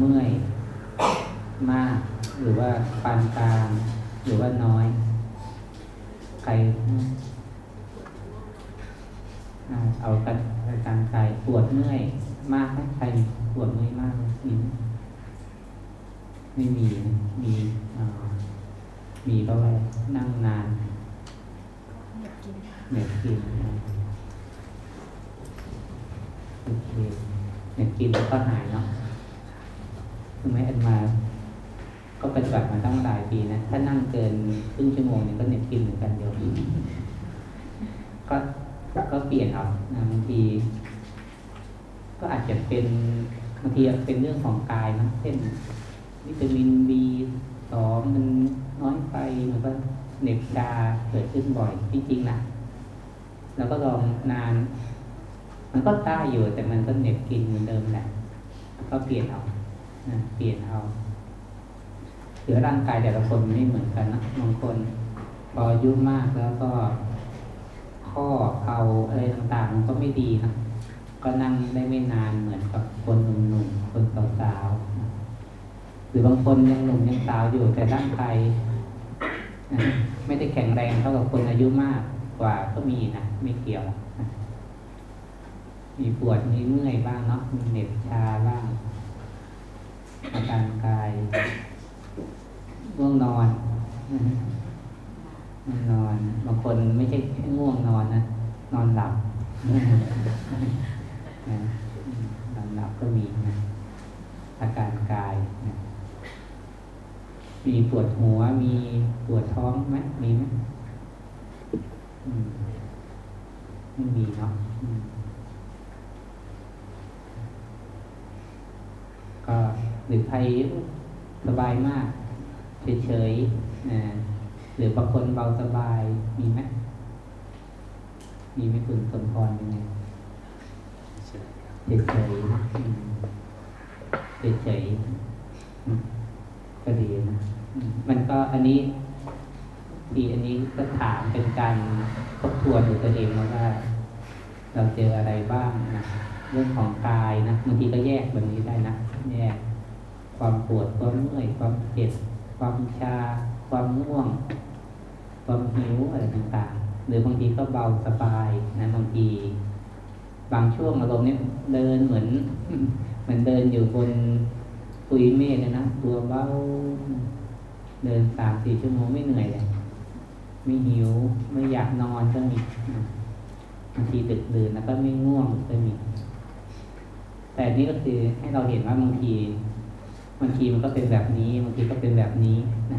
เมื่อยมาก หรือว่าปานกลางหรือว่าน้อย ใครอ่าเอาการการกายปวดเมื่อยมากไหมใครปวดเมื่อยมากมีไหมไม่มีนะมีอ่ามีเพราะว่านั่งนานอยากกินเหน็บกินนะโอเคเหน็บกินแล้วก็หายเนาะคือไหมอันมา ก็ปฏิบัติมาตั้งหลาย ปีนะ ถ้านั่งเกินครึ่งชั่วโมงเนี่ยก็เหน็บกินเหมือนกันเดียวก็ก็เปลี่ยนเอานะบางที ก็อาจจะเป็นบางทีเป็นเรื่องของกายนะเช่นวิตามินบีสองมันน้อยไปมันก็เหน็บชาเกิดขึ้นบ่อยจริงๆนะแล้วก็ลองนาน มันก็ได้อยู่แต่มันก็เหน็บกินเหมือนเดิมแหละก็เปลี่ยนเอานะเปลี่ยนเอา หรือร่างกายแต่ละคนไม่เหมือนกันนะบางคนพออายุมากแล้วก็ข้อเข่าอะไรต่างๆมันก็ไม่ดีนะก็นั่งได้ไม่นานเหมือนกับคนหนุ่มๆคนสาวๆหรือบางคนยังหนุ่มยังสาวอยู่แต่ร่างกายไม่ได้แข็งแรงเท่ากับคนอายุมากกว่าก็มีนะไม่เกี่ยวมีปวดมีเมื่อยบ้างเนาะมีเหน็บชาบ้างอาการกาย ง่วงนอนง่วงนอน บางคนไม่ใช่แค่ง่วงนอนนะ นอนหลับ นอนหลับก็มีนะอาการกายนะมีปวดหัว มีปวดท้องไหมมีไหมมไม่มีเนาะก็หรือใครสบายมาก เฉยๆนะหรือบางคนเบาสบายมีไหมมีไหมคุณสมพรยังไงใช่ครับเฉยๆเฉยๆก็ดีนะมมันก็อันนี้ทีอันนี้ก็ถามเป็นการทบทวนดูตัวเองว่า เราเจออะไรบ้างนะเรื่องของกายนะบางทีก็แยกแบบนี้ได้นะแยกความปวดความเมื่อยความเจ็บ ความชา ความง่วง ความหิวอะไรต่างๆ หรือบางทีก็เบาสบายนะบางที บางช่วงอารมณ์เนี่ยเดินเหมือนเหมือนเดินอยู่บนปุยเมฆเลยนะตัวเบาเดินสามสี่ชั่วโมงไม่เหนื่อยเลยไม่หิวไม่อยากนอนก็มีบางทีดึกดื่นแล้วก็ไม่ง่วงก็มีแต่นี่ก็คือให้เราเห็นว่าบางที บางทีมันก็เป็นแบบนี้บางทีก็เป็นแบบนี้นะ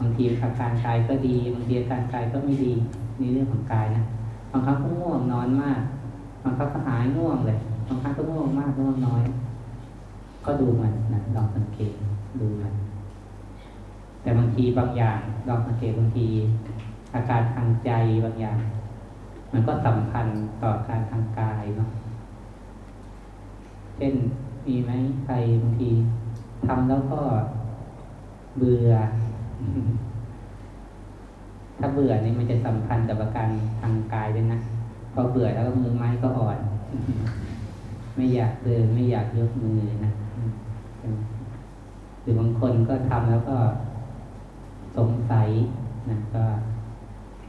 บางทีอาการกายก็ดี บางทีอาการกายก็ไม่ดีในเรื่องของกายนะบางครั้งก็ง่วงนอนมากบางครั้งก็หายง่วงเลยบางครั้งก็ง่วงมากง่วงน้อย ก็ดูมันนะลองสังเกตดูมันแต่บางทีบางอย่างลองสังเกตบางที อาการทางใจบางอย่าง มันก็สัมพันธ์ต่อการทางกายเนาะเช่นมีไหมใครบางที ทำแล้วก็เบื่อ ถ้าเบื่อนี่มันจะสัมพันธ์กับอาการทางกายด้วยนะพอเบื่อแล้วก็มือไม้ก็อ่อน ไม่อยากเดินไม่อยากยกมือนะหรือบางคนก็ทำแล้วก็สงสัยนะก็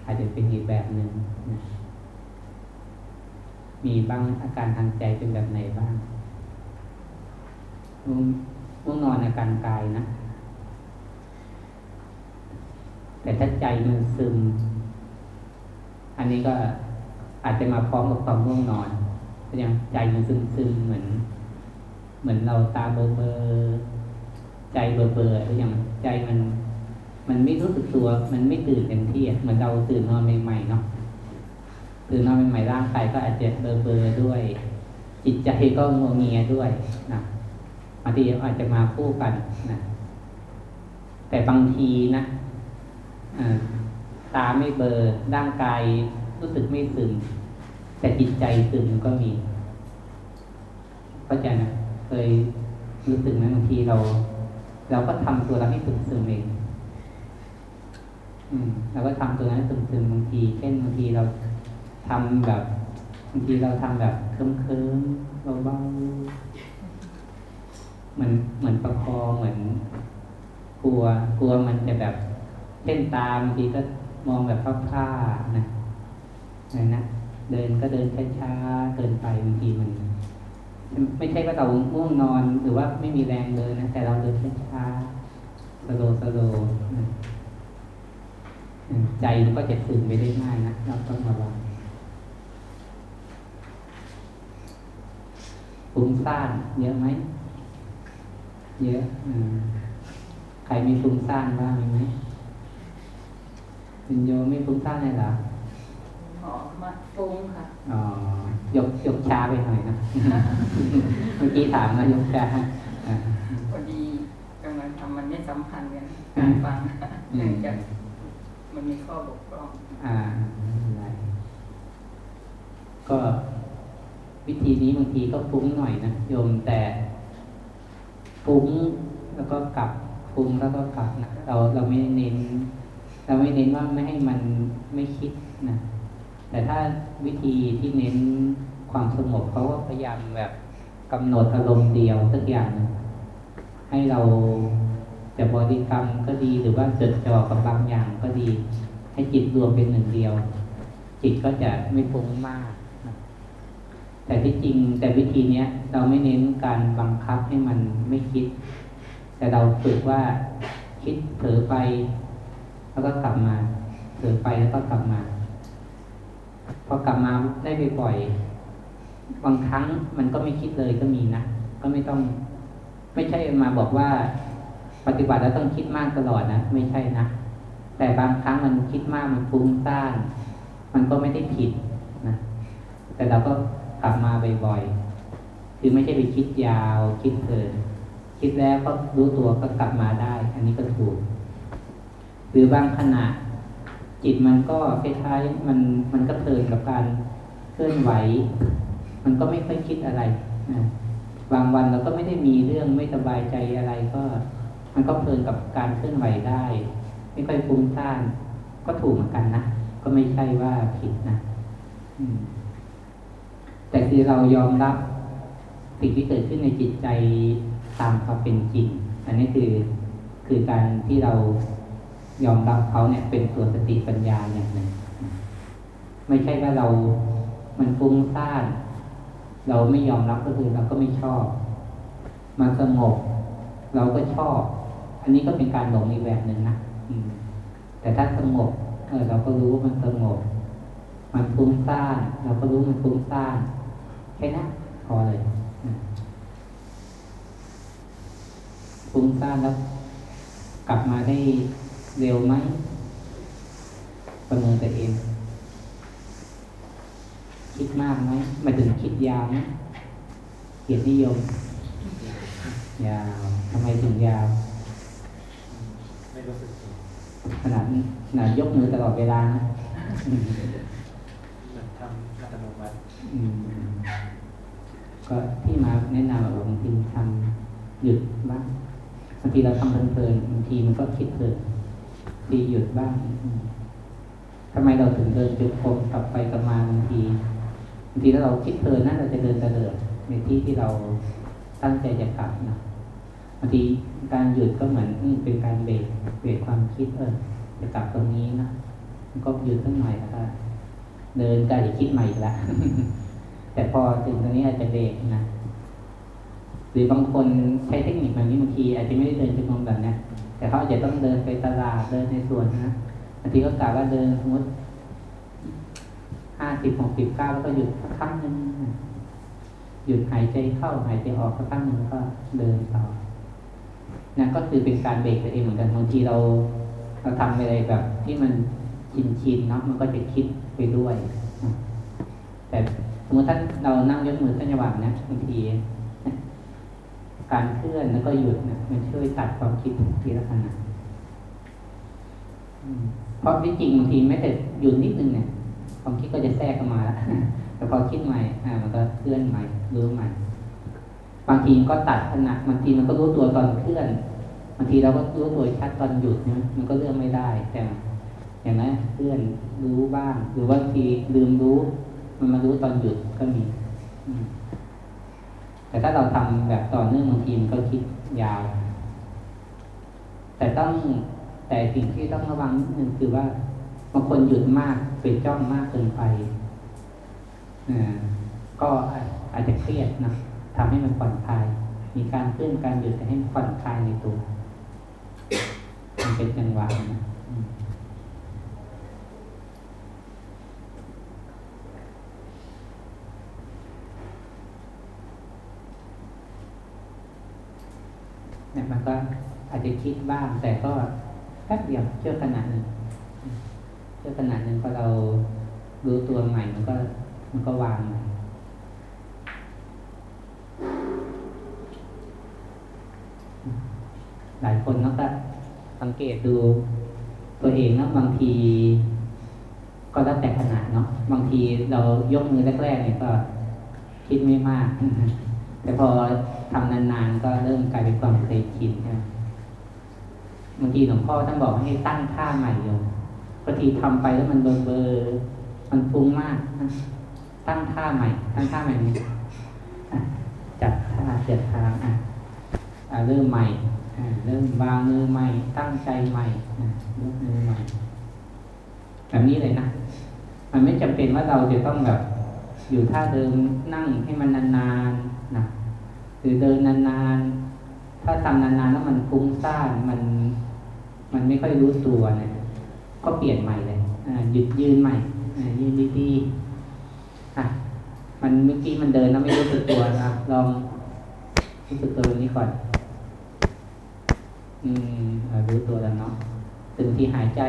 อาจจะเป็นอีกแบบหนึ่งนะมีบ้างอาการทางใจเป็นแบบไหนบ้าง ง่วงนอนอาการกายนะ แต่ถ้าใจมันซึม อันนี้ก็อาจจะมาพร้อมกับความง่วงนอนก็ยังใจมันซึมซึมเหมือน เหมือนเราตาเบลอเบอใจเบลอเบอหรือยังใจมัน มันไม่รู้สึกตัว มันไม่ตื่นเต็มที่เหมือนเราตื่นนอนใหม่ๆเนาะตื่นนอนใหม่ๆร่างกายก็อาจจะเบลอเบอด้วย จิตใจก็งวงเงียด้วยนะ บางทีอาจจะมาคู่กันนะแต่บางทีนะตาไม่เบอร่างกายรู้สึกไม่ซึมแต่จิตใจซึมก็มีเข้าใจนะเคยรู้สึกไหมบางทีเรา เราก็ทำตัวเราให้ซึมซึมเองอืมเราก็ทำตัวนั้นให้ซึมซึมบางทีเช่นบางทีเราทำแบบบางทีเราทำแบบเคิมเคิมๆ เบาอนประคอเหมือน กลัวกลัวมันจะแบบเส้นตาบางทีก็มองแบบพร่าๆนะนะนะเดินก็เดินช้าๆเกินไปบางทีมัน ไม่ใช่ว่าเราง่วงนอนหรือว่าไม่มีแรงเดินนะแต่เราเดินช้าๆสโลสโลนะใจมันก็จะซึมไปได้ง่ายนะเราต้องระวังฟุ้งซ่านเยอะไหม เยอะอืมใครมีฟุ้งซ่านบ้างมีไหมคุณโยไม่ฟุ้งซ่านเลยเหรอหอมมาฟุ้งค่ะอ๋อยกยกช้าไปหน่อยนะเมื่อกี้ถามนะยกช้าอ่าพอดีกำลังทำมันไม่สัมพันธ์กันอืกามรฟังอืมเนื่องจากมันมีข้อบกพร่องอ่าไม่เป็นไรก็วิธีนี้บางทีก็ฟุ้งหน่อยนะโยมแต่ ฟุ้งแล้วก็กลับฟุ้งแล้วก็กลับนะเราเราไม่เน้น เราไม่เน้นว่าไม่ให้มันไม่คิดนะแต่ถ้าวิธีที่เน้นความสงบเขาก็พยายามแบบกำหนดอารมณ์เดียวสักอย่าง ให้เราจะบริกรรมก็ดีหรือว่าจดจ่อกับบางอย่างก็ดี ให้จิตรวมเป็นหนึ่งเดียว จิตก็จะไม่ฟุ้งมาก แต่ที่จริงแต่วิธีเนี้ยเราไม่เน้นการบังคับให้มันไม่คิด แต่เราฝึกว่าคิดเผลอไป แล้วก็กลับมาเผลอไปแล้วก็กลับมา พอกลับมาได้บ่อยๆบางครั้งมันก็ไม่คิดเลยก็มีนะก็ไม่ต้อง ไม่ใช่มาบอกว่า ปฏิบัติแล้วต้องคิดมากตลอดนะไม่ใช่นะแต่บางครั้งมันคิดมากมันฟุ้งซ่านมันก็ไม่ได้ผิดนะแต่เราก็ กลับมาบ่อยๆคือไม่ใช่ไปคิดยาว คิดเพลินคิดแล้วก็รู้ตัวก็กลับมาได้ อันนี้ก็ถูก หรือบางขณะ จิตมันก็คล้ายๆมันมันก็เพลินกับการเคลื่อนไหว มันก็ไม่ค่อยคิดอะไรนะบางวันเราก็ไม่ได้มีเรื่องไม่สบายใจอะไรก็ มันก็เพลินกับการเคลื่อนไหวได้ ไม่ค่อยฟุ้งซ่านก็ถูกเหมือนกันนะก็ไม่ใช่ว่าผิดนะ อืม แต่คือเรายอมรับสิ่งที่เกิดขึ้นในจิตใจตามความเป็นจริง อันนี้คือคือการที่เรายอมรับเขาเนี่ยเป็นตัวสติปัญญาอย่างหนึ่งไม่ใช่ว่าเรา มันฟุ้งซ่าน เราไม่ยอมรับก็คือเราก็ไม่ชอบ มันสงบ เราก็ชอบ อันนี้ก็เป็นการหลงอีกแบบหนึ่งนะแต่ถ้าสงบเออเราก็รู้ว่ามันสงบ มันฟุ้งซ่าน เราก็รู้มันฟุ้งซ่าน แค่นั้นพอเลยอืมฟุ้งซ่านแล้ว กลับมาได้เร็วไหมประเมินตัวเอง คิดมากไหมหมายถึงคิดยาวไหมเกียรตินิยม ยาวทำไมถึงยาวไม่รู้สึกตัวขนาดขนาดยกมือตลอดเวลานะอืมเหมือนทำอัตโนมัติอืม ก็ที่มาแนะนำว่าบางทีทำหยุดบ้างบางทีเราทำเพลินๆบางทีมันก็คิดเพลินบางทีหยุดบ้างอืมทำไมเราถึงเดินจุดคมกลับไปกลับมาบางทีบางทีถ้าเราคิดเพลินนั่นเราจะเดินตะเลิดในที่ที่เราตั้งใจจะกลับนะบางทีการหยุดก็เหมือนเป็นการเบรกเบรกความคิดเออจะกลับตรงนี้นะมันก็หยุดสักหน่อยแล้วก็เดินก็จะคิดใหม่อีกแล้ว แต่พอถึงตรงนี้อาจจะเบรกนะหรือบางคนใช้เทคนิคแบบนี้บางทีอาจจะไม่ได้เดินจงกรมแบบเนี้ยแต่เขาอาจจะต้องเดินไปตลาดเดินในสวนนะบางทีก็กล่าวว่าเดินสมมติห้าสิบหกสิบเก้าแล้วก็หยุดสักครั้งหนึ่งหยุดหายใจเข้าหายใจออกสักครั้งหนึ่งแล้วก็เดินต่อนั่นก็คือเป็นการเบรกตัวเองเหมือนกันบางทีเราเราทำอะไรแบบ ที่มันชินชินๆเนาะมันก็จะคิดไปด้วยแต่ สมมติท่านเรานั่งยกมือท่านจังหวะนะบางทีการเคลื่อนแล้วก็หยุดนะมันช่วยตัดความคิดทีละขณะเพราะที่จริงบางทีไม่แต่หยุดนิดนึงเนี่ยความคิดก็จะแทรกเข้ามาแล้วแต่พอคิดใหม่อ่ามันก็เคลื่อนใหม่รู้ใหม่ บางทีมันก็ตัดขณะบางทีมันก็รู้ตัวตอนเคลื่อนบางทีเราก็รู้ตัวชัดตอนหยุดเนี่ยมันก็เลื่อนไม่ได้ แต่อย่างนั้นเคลื่อนรู้บ้าง หรือว่าบางทีลืมรู้ มันมารู้ตอนหยุดก็มีแต่ถ้าเราทำแบบต่อเนื่องบางทีมันก็คิดยาว แต่ต้องแต่สิ่งที่ต้องระวังนิดนึงคือว่าบางคนหยุดมากไปจ้องมากเกินไปอก็อาจจะเครียดนะทำให้มันผ่อนคลาย มีการเคลื่อนการหยุดแต่ให้มันผ่อนคลายในตัว มันเป็นจังหวะนะอืม เนี่ยมันก็อาจจะคิดบ้าง แต่ก็แป๊บเดียวเชื่อขนาดหนึ่งเชื่อขนาดหนึ่งพอเรารู้ตัวใหม่มันก็มันก็วางใหม่หลายคนเนาะก็สังเกตดูตัวเองเนาะบางที ก็แล้วแต่ขนาดเนาะบางทีเรายกมือแรกๆเนี่ยก็คิดไม่มาก แต่พอ ทำนานๆก็เริ่มกลายเป็นความเคยชินใช่ไหมบางทีหลวงพ่อท่านบอกให้ตั้งท่าใหม่โยมบางทีทำไปแล้วมันเบอร์เบอร์มันฟุ้งมากนะตั้งท่าใหม่ ตั้งท่าใหม่นี้จัดท่าเจ็ดทางอะเริ่มใหม่อเริ่มวางมือใหม่ ตั้งใจใหม่ยกมือใหม่แบบนี้เลยนะมันไม่จำเป็นว่าเราจะต้องแบบ อยู่ท่าเดิมนั่งให้มันนานๆ หรือเดินนานๆ ถ้าทำนานๆแล้วมันฟุ้งซ่านมันมันไม่ค่อยรู้ตัวเนะก็เปลี่ยนใหม่เลยอ่าหยุดยืนใหม่อ่ายืนดีๆอะมันเมื่อกี้มันเดินแล้วไม่รู้สึกตัวนะลองรู้สึกตัวนี้ก่อน อืมอ่ารู้ตัวแล้วเนาะถึงที่หายใจ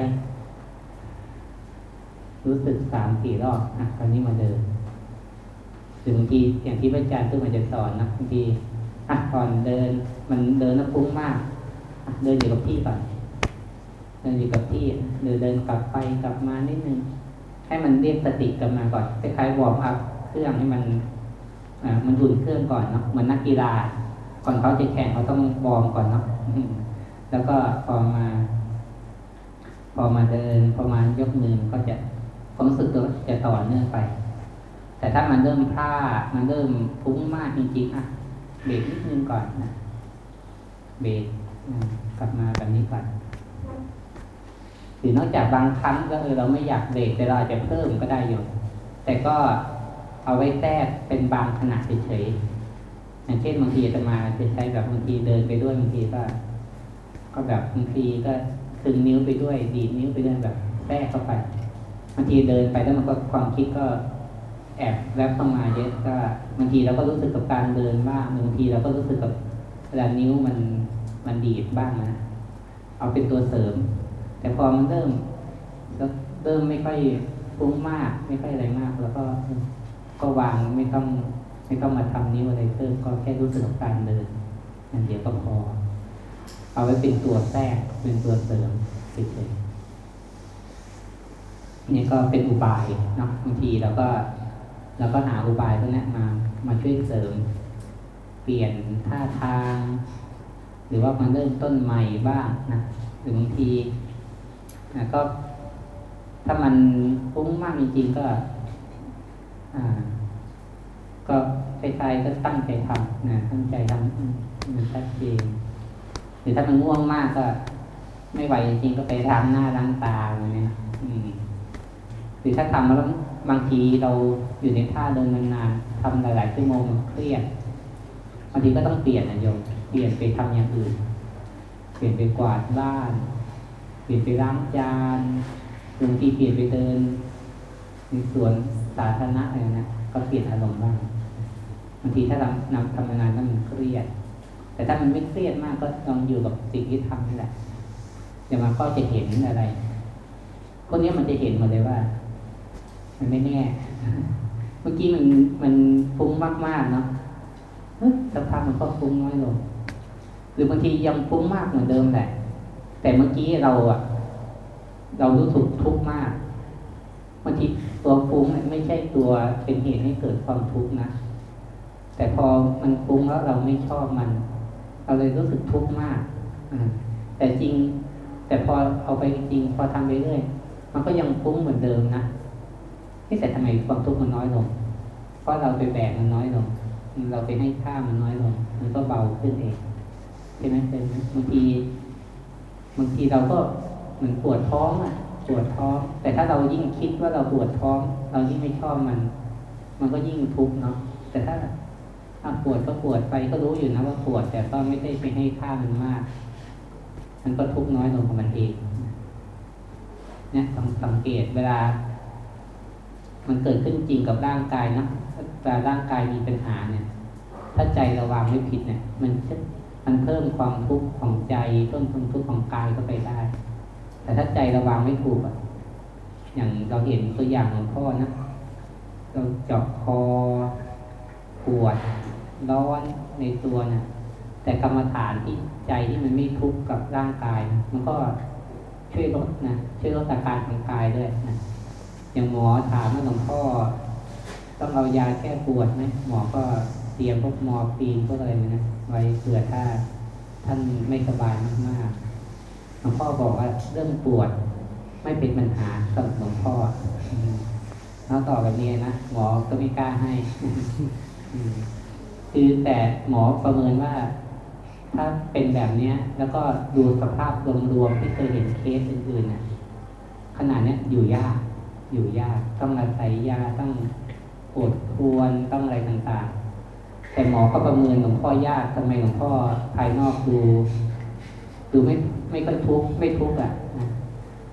รู้สึกสามสี่รอบอะคราวนี้มาเดิน หรือบางทีอย่างที่พระอาจารย์ตู้มันจะสอนนะบางทีอะก่อนเดิน มันเดินแล้วฟุ้งมากอะเดินอยู่กับที่ก่อนเดินอยู่กับที่หรือเดินกลับไปกลับมานิดนึงให้มันเรียกสติกลับมาก่อนคล้ายๆ warm up เครื่องให้มันอ่ามันอุ่นเครื่องก่อนเนาะเหมือนนักกีฬาก่อนเขาจะแข่งเขาต้อง warm ก่อนเนาะแล้วก็พอมา พอมาเดินพอมายกมือก็จะความรู้สึกตัวจะต่อเนื่องไป แต่ถ้ามันเริ่มพลาดมันเริ่มฟุ้งมากจริงๆอะเบรกนิดนึงก่อนนะเบรกกลับมาแบบนี้ก่อนหรือนอกจากบางครั้งก็เออเราไม่อยากเบรกแต่เราอาจจะเพิ่มก็ได้อยู่ แต่ก็เอาไว้แทรกเป็นบางขณะเฉยๆอย่างเช่นบางทีจะมาจะใช้แบบบางทีเดินไปด้วยบางทีก็ ก็แบบบางทีก็คึงนิ้วไปด้วย ดีดนิ้วไปด้วยแบบแทรกเข้าไปบางทีเดินไปแล้วมันก็ความคิดก็ อบแวบเข้ามาเยอะก็บางทีเราก็รู้สึกกับการเดินบ้างบางทีเราก็รู้สึกกับเวลานิ้วมันมันดีดบ้างนะเอาเป็นตัวเสริม แต่พอมันเริ่มเริ่มไม่ค่อยฟุ้งมาก ไม่ค่อยอะไรมาก แล้วก็ก็วางไม่ต้องไม่ต้องมาทำนิ้วอะไรเพิ่มก็แค่รู้สึกกับการเดินนั่นเดียวก็พอ เอาไว้เป็นตัวแทรกเป็นตัวเสริมเฉยๆนี่ก็เป็นอุบายเนาะบางทีเราก็ เราก็หาอุบายพวกนี้มามาช่วยเสริม เปลี่ยนท่าทาง หรือว่ามาเริ่มต้นใหม่บ้างนะหรือบางทีนะก็ ถ้ามันฟุ้งมากจริงๆก็ อ่า ก็คล้ายๆก็ตั้งใจทำนะตั้งใจทำมันชัดเจนหรือถ้ามันง่วงมากก็ ไม่ไหวจริงๆก็ไปล้างหน้าล้างตาอะไรเนี่ยหรือถ้าทำแล้ว บางทีเราอยู่ในท่าเดินนานๆทำหลายๆชั่วโมงมันเครียดบางทีก็ต้องเปลี่ยนนะโยมเปลี่ยนไปทำอย่างอื่น เปลี่ยนไปกวาดบ้าน เปลี่ยนไปล้างจานบางทีเปลี่ยนไปเดินในสวนสาธารณะอะไรนะก็เปลี่ยนอารมณ์บ้างบางทีถ้าทำนำทำงานแล้วมันเครียด แต่ถ้ามันไม่เครียดมากก็ลองอยู่กับสิ่งที่ทำนี่แหละเดี๋ยวมันก็จะเห็นอะไรพวกนี้มันจะเห็นหมดเลยว่า มันไม่แน่ เมื่อกี้มันมันฟุ้งมากๆเนาะเฮ้ยสักพักมันก็ฟุ้งน้อยลง หรือบางทียังฟุ้งมากเหมือนเดิมแหละ แต่เมื่อกี้เราอะเรารู้สึกทุกข์มากบางทีตัวฟุ้งเนี่ยไม่ใช่ตัวเป็นเหตุให้เกิดความทุกข์นะ แต่พอมันฟุ้งแล้วเราไม่ชอบมัน เราเลยรู้สึกทุกข์มากแต่จริง แต่พอเอาไปจริงพอทำไปเรื่อยมันก็ยังฟุ้งเหมือนเดิมนะ แต่ทำไมความทุกข์มันน้อยลง เพราะเราไปแบกมันน้อยลง เราไปให้ค่ามันน้อยลง มันก็เบาขึ้นเองใช่ไหมเป็นบางทีบางทีเราก็เหมือนปวดท้องอะปวดท้อง แต่ถ้าเรายิ่งคิดว่าเราปวดท้อง เรายิ่งไม่ชอบมัน มันก็ยิ่งทุกข์เนาะแต่ถ้าอะปวดก็ปวดไปก็รู้อยู่นะว่าปวด แต่ก็ไม่ได้ไปให้ค่ามันมาก มันก็ทุกข์น้อยลงของมันเองเนี่ยต้องสังเกตเวลา มันเกิดขึ้นจริงกับร่างกายนะเวลาร่างกายมีปัญหาเนี่ย ถ้าใจราวางไม่ผิดเนี่ย มันมันเพิ่มความทุกข์ของใจเพิ่มความทุกข์ของกายเข้าไปได้ แต่ถ้าใจราวางไม่ถูกอะ อย่างเราเห็นตัวอย่างของพ่อนะเราเจาะคอปวดร้อนในตัวนะแต่กรรมฐานที่ใจที่มันไม่ทุกข์กับร่างกายนะมันก็ช่วยลดนะช่วยลดอาการทางกายด้วยนะ อย่างหมอถามว่าหลวงพ่อต้องเอายาแก้ปวดไหมหมอก็เตรียมพวกมอร์ฟีนกอะไรนะไว้เผื่อถ้าท่านไม่สบายมากๆหลวงพ่อบอกว่าเรื่องปวดไม่เป็นปัญหาสำหรับหลวงพ่อแล้วต่อแบบนี้นะหมอก็ไม่กล้าให้คือแต่หมอประเมินว่า ถ้าเป็นแบบเนี้ย แล้วก็ดูสภาพรวมๆที่เคยเห็นเคสอื่นๆนะขนาดนี้อยู่ยาก อยู่ยาก ต้องอาศัยยาต้องปวดทวนต้องอะไรต่างๆ แต่หมอก็ประเมินหลวงพ่อยากทำไมหลวงพ่อภายนอกดูดูไม่ไม่ค่อยทุกข์ไม่ทุกข์อะนะ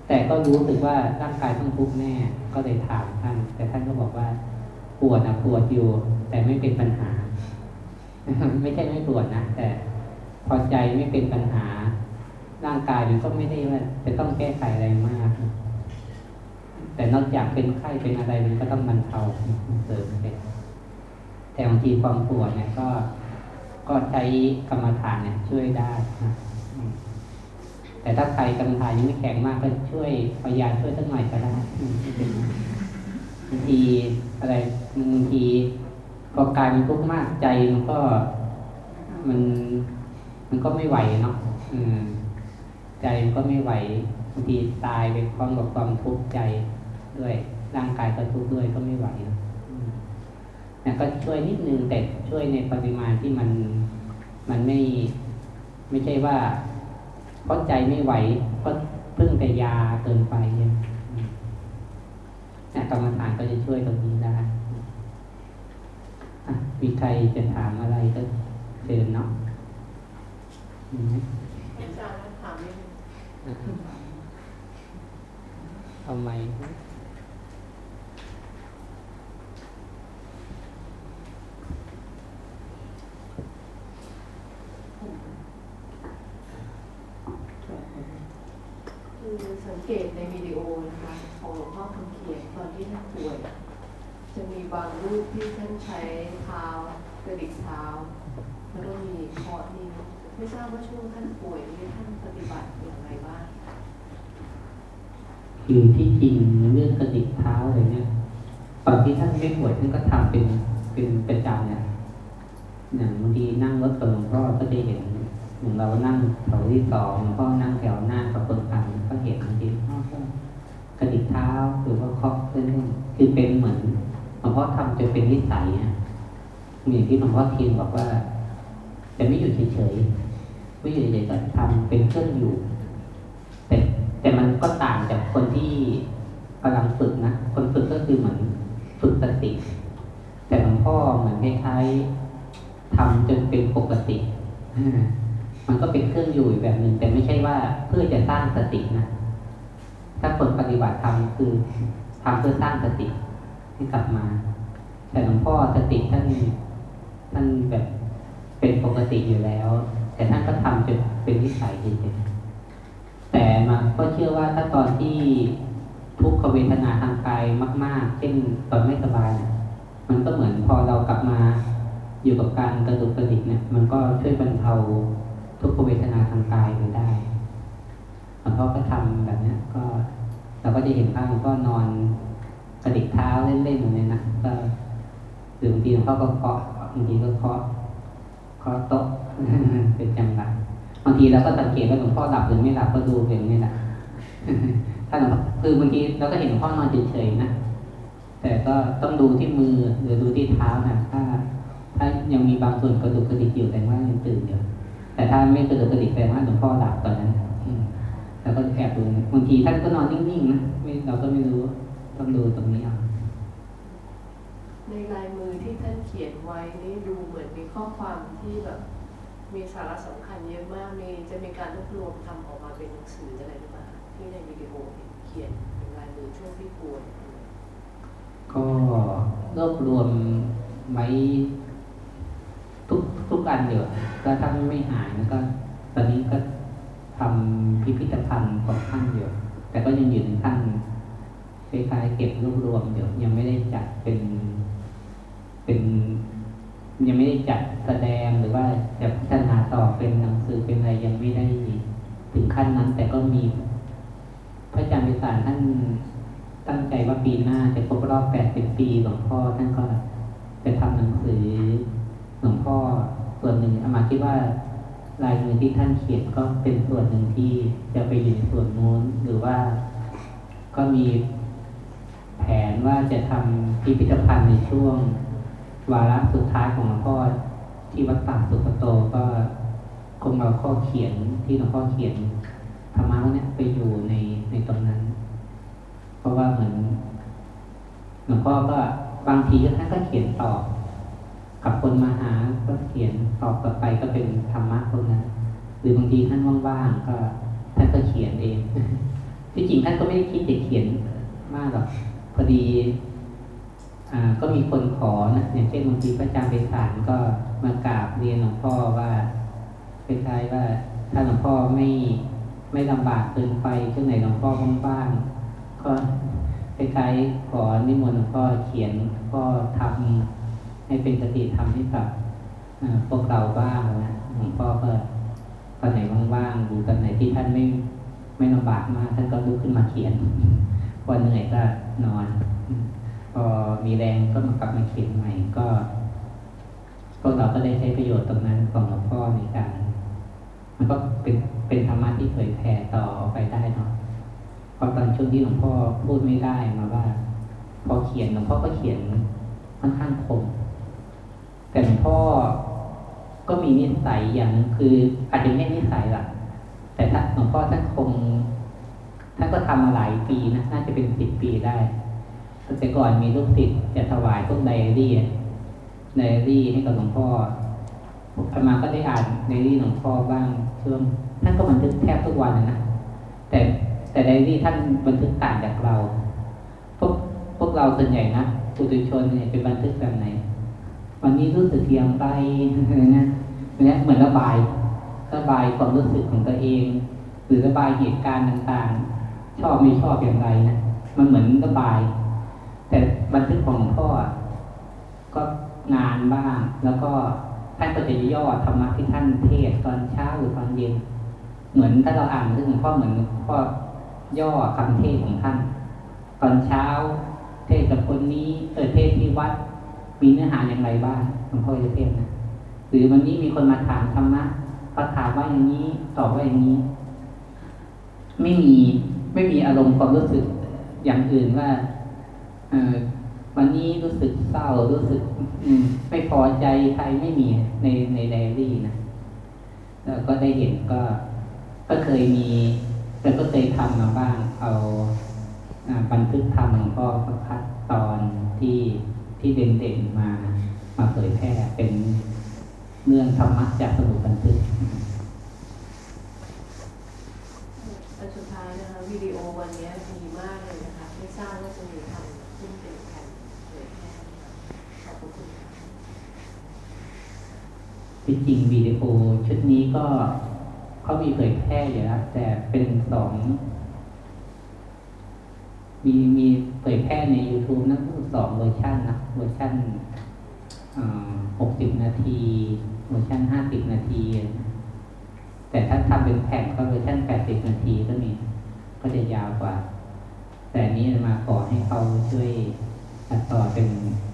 แต่ก็รู้สึกว่าร่างกายต้องทุกข์แน่ ก็เลยถามท่าน แต่ท่านก็บอกว่าปวดนะปวดอยู่ แต่ไม่เป็นปัญหา ไม่ใช่ไม่ปวดนะแต่พอใจไม่เป็นปัญหา ร่างกายมันก็ไม่ได้ว่าจะต้องแก้ไขอะไรมาก แต่นอกจากเป็นไข้เป็นอะไรมันก็ต้องบรรเทาเสริมไปแต่บางทีความปวดเนี่ยก็ก็ใช้กรรมฐานเนี่ยช่วยได้นะแต่ถ้าใครกรรมฐานยังไม่แข็งมากก็ช่วยพยายามช่วยสักหน่อยก็ได้บางทีอะไรบางทีพอกายมันทุกข์มากใจมันก็มันมันก็ไม่ไหวเนาะอืม ใจมันก็ไม่ไหวบางทีตายไปพร้อมกับความทุกข์ใจ ด้วย ร่างกายก็ทุกข์ด้วยก็ไม่ไหวนะอืมแต่ก็ช่วยนิดนึงแต่ช่วยในปริมาณที่มันมันไม่ไม่ใช่ว่าเพราะใจไม่ไหวก็พึ่งแต่ยาเกินไปเนี่ยอืมเนี่ยกรรมฐานก็จะช่วยตรงนี้ได้อะมีใครจะถามอะไรก็เชิญเนาะมีไหมอาจารย์ถามนิดนึงเอาไหม คือสังเกตในวิดีโอนะคะของหลวงพ่อคำเขียนตอนที่ท่านป่วย จะมีบางรูปที่ท่านใช้เท้ากระดิกเท้าแล้วก็มีคอที่วไม่ทราบว่าช่วงท่านป่วยนี้ท่านปฏิบัติอย่างไรบ้างคือที่จริงเรื่องกระดิกเท้าอะไรเนี่ยตอนที่ท่านไม่ป่วยท่านก็ทำเป็นเป็นประจำเนี่ยอย่างบางทีนั่งรถกับหลวงพ่อก็จะเห็นหมือนเรานั่งแถวที่สองหลวงพ่อนั่งแถวหน้ากับคนขั เห็นบางทีพ่อก็กระดิกเท้าหรือว่าเคาะเล่นคือเป็นเหมือนหลวงพ่อทำจนเป็นนิสัยอะเหมือนที่หลวงพ่อเทียนบอกว่าจะไม่อยู่เฉยๆไม่อยู่เฉยๆก็ทำเป็นเครื่องอยู่ แต่แต่มันก็ต่างจากคนที่กำลังฝึกนะคนฝึกก็คือเหมือนฝึกสติแต่หลวงพ่อเหมือนคล้ายๆทำจนเป็นปกติ มันก็เป็นเครื่องอยู่แบบหนึ่งแต่ไม่ใช่ว่าเพื่อจะสร้างสตินะ ถ้าคนปฏิบัติธรรมคือทำเพื่อสร้างสติให้กลับมา แต่หลวงพ่อสติท่านท่านแบบเป็นปกติอยู่แล้ว แต่ท่านก็ทำจนเป็นนิสัยจริงๆแต่มาก็เชื่อว่าถ้าตอนที่ทุกขเวทนาทางกายมาก ๆ เช่นตอนไม่สบายนี่ยมันก็เหมือนพอเรากลับมาอยู่กับการกระดุกกระดิกเนี่ยมันก็ช่วยบรรเทา ทุกขเวทนาทางกายไปได้หลวงพ่อก็ทำแบบเนี้ยก็เราก็จะเห็นภาพหลวงพ่อนอนกระดิกเท้าเล่นๆอย่างนี้นะก็หรือบางทีหลวงพ่อก็เคาะบางทีก็เคาะเคาะโต๊ะเป็นจังหวะบางทีเราก็สังเกตว่าหลวงพ่อหลับหรือไม่หลับก็ดูเป็นนี่แหละถ้าหลวงพ่อคือบางทีเราก็เห็นหลวงพ่อนอนเฉยๆนะแต่ก็ต้องดูที่มือหรือดูที่เท้านะถ้า ถ้ายังมีบางส่วนกระดูกกระดิกอยู่แต่ว่ายังตื่นอยู่ แต่ถ้าไม่กระดูกกระดิกแปลว่าหลวงพ่อหลับตอนนั้นอืมแล้วก็แอบดูบางทีท่านก็นอนนิ่งๆนะไม่เราก็ไม่รู้ต้องดูตรงนี้เอาในลายมือที่ท่านเขียนไว้นี่ดูเหมือนมีข้อความที่แบบมีสาระสำคัญเยอะมากมีจะมีการรวบรวมทำออกมาเป็นหนังสืออะไรหรือเปล่าที่ในวิดีโอเห็นเขียนเป็นลายมือช่วงที่ป่วยก็รวบรวมไว้ ทุกอันเดียวก็ถ้าไม่หายนะก็ ตอนนี้ก็ทำพิพิธภัณฑ์ของท่านอยู่แต่ก็ยังอยู่ในขั้นคล้ายๆเก็บรวบรวมอยู่ยังไม่ได้จัดเป็นเป็น ยังไม่ได้จัดแสดงหรือว่าจะพัฒนาต่อเป็นหนังสือเป็นอะไรยังไม่ได้ถึงขั้นนั้น แต่ก็มี พระอาจารย์พิสารท่านตั้งใจว่าปีหน้าจะครบรอบ 80 ปีหลวงพ่อท่านก็จะทำหนังสือ หลวงพ่อส่วนหนึ่งอามาคิดว่าลายมือที่ท่านเขียนก็เป็นส่วนหนึ่งที่จะไปอยู่ในส่วนนู้นหรือว่าก็มีแผนว่าจะทำพิพิธภัณฑ์ในช่วง วาระสุดท้ายของหลวงพ่อที่วัดป่าสุกโตก็คงเอาข้อเขียนที่หลวงพ่อเขียนธรรมะเนี้ยไปอยู่ในในตรงนั้น เพราะว่าเหมือนหลวงพ่อก็บางทีท่านก็เขียนตอบ กับคนมาหาก็เขียนตอบกลับไปก็เป็นธรรมะพวกนั้นหรือบางทีท่านว่างๆก็ท่านก็เขียนเอง ที่จริงท่านก็ไม่ได้คิดจะเขียนมากหรอกพอดีอก็มีคนขอนะอย่างเช่นบางทีพระอาจารย์ไปศาลก็มากราบเรียนหลวงพ่อว่าเป็นคล้ายๆว่าถ้าหลวงพ่อไม่ไม่ลำบากเกินไปช่วงไหนหลวงพ่อบ้างๆก็คล้ายๆขอนิมนต์หลวงพ่อเขียนก็ทำ ให้เป็นสติธรรมให้กับพวกเราบ้างนะหลวงพ่อก็ตอนไหนว่างๆหรือตอนไหนที่ท่านไม่ไม่ลำบากมากท่านก็ลุกขึ้นมาเขียนวันเหนื่อยก็นอน พอมีแรงก็มากลับมาเขียนใหม่ก็พวกเราก็ได้ใช้ประโยชน์ตรงนั้นของหลวงพ่อในการมันก็เป็นเป็นธรรมะที่เผยแผ่ต่อไปได้เนาะเพราะตอนช่วงที่หลวงพ่อพูดไม่ได้มาว่า พอเขียนหลวงพ่อก็เขียนค่อนข้างคม แต่หลวงพ่อก็มีนิสัยอย่างคืออาจจะไม่นิสัยหละแต่ถ้าหลวงพ่อท่านคงท่านก็ทำมาหลายปีนะน่าจะเป็นสิบปีได้แต่ก่อนมีลูกศิษย์จะถวายพวกไดอารี่ไดอารี่ให้กับหลวงพ่ออามาก็ได้อ่านไดอารี่หลวงพ่อบ้างช่วงท่านก็บันทึกแทบทุกวันนะแต่แต่ไดอารี่ท่านบันทึกต่างจากเรา พวกพวกเราส่วนใหญ่นะปุถุชนเนี่ยเป็นบันทึกแบบไหน วันนี้รู้สึกอย่างไรอะนะเนี่ยเหมือนระบายระบายความรู้สึกของตัวเอง หรือระบายเหตุการณ์ต่างๆ ชอบไม่ชอบอย่างไรนะมันเหมือนระบาย แต่บันทึกของพ่อก็งานบ้างแล้วก็ท่านก็จะย่อธรรมะที่ท่านเทศตอนเช้าหรือตอนเย็น เหมือนถ้าเราอ่านเรื่องหลวงพ่อเหมือนพ่อย่อคำเทศของท่าน ตอนเช้า เทศกับคนนี้เออเทศที่วัด มีเนื้อหาอย่างไรบ้างหลวงพ่อจะเทศน์นะหรือวันนี้มีคนมาถามธรรมะเขาถามว่าอย่างนี้ตอบว่าอย่างนี้ ไม่มีไม่มีอารมณ์ความรู้สึกอย่างอื่นว่าเออวันนี้รู้สึกเศร้ารู้สึก อืม ไม่พอใจใครไม่มีในในไดอารี่นะแล้วก็ได้เห็นก็ ก็เคยมีแต่ก็เคยทำมาบ้าง เอาอบันทึกธรรมหลวงพ่อพระพัดตอนที่ ที่เด่นๆมามาเผยแพร่เป็นเรื่องธรรมะจากสมุดบันทึกอันสุดท้ายนะคะวิดีโอวันนี้ดีมากเลยนะคะไม่ทราบว่าจะมีทำขึ้นเป็นแผ่นเผยแพร่ไหมคะขอบพระคุณค่ะที่จริงวิดีโอชุดนี้ก็เขามีเผยแพร่อยู่แล้วแต่เป็นสองมีมีเผยแพร่ใน YouTube นะ สองเวอร์ชันนะเวอร์ชันหกสิบนาที เวอร์ชันห้าสิบนาที แต่ถ้าทำเป็นแผ่นก็เวอร์ชันแปดสิบนาทีก็มีก็จะยาวกว่า แต่นี้มาขอให้เขาช่วยตัดต่อเป็น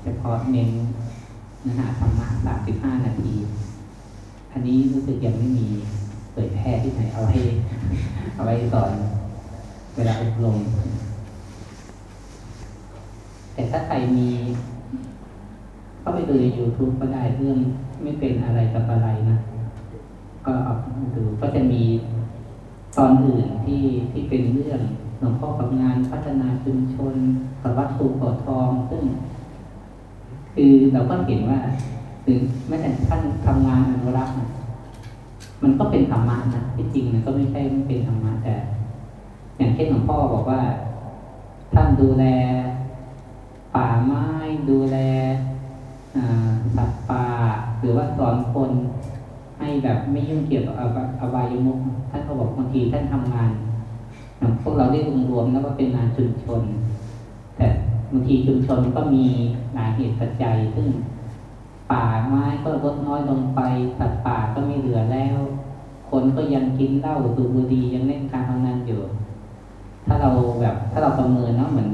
เฉพาะเน้นเนื้อหาธรรมะสามสิบห้านาที อันนี้รู้สึกยังไม่มีเผยแพร่ที่ไหนเอาไว้เอาไว้สอนเวลาอบรม แต่ถ้าใครมีเข้าไปดูใน YouTube ก็ได้เรื่องไม่เป็นอะไรกับอะไรนะ ก็เอามาดูก็จะมีตอนอื่นที่ที่เป็นเรื่องหลวงพ่อกับงานพัฒนาชุมชนกับวัดภูเขาทอง ซึ่ง คือเราก็เห็นว่าถึงแม้แต่ท่านทำงานอนุรักษ์มันก็เป็นธรรมะนะที่จริงมันก็ไม่ใช่ไม่เป็นธรรมะแต่ อย่างเช่นหลวงพ่อบอกว่า ท่านดูแล ป่าไม้ดูแลสัตว์ป่าหรือว่าสอนคนให้แบบไม่ยุ่งเกี่ยวกับอบายมุขท่านก็บอกบางทีท่านทำงานพวกเราได้รวมๆแล้วก็เป็นงานชุมชน แต่บางทีชุมชนก็มีหลายเหตุปัจจัยซึ่งป่าไม้ก็ลดน้อยลงไปสัตว์ป่าก็ไม่เหลือแล้ว คนก็ยังกินเหล้าสูบบุหรี่ยังเล่นการพนันอยู่ ถ้าเราแบบถ้าเราประเมินเนาะเหมือน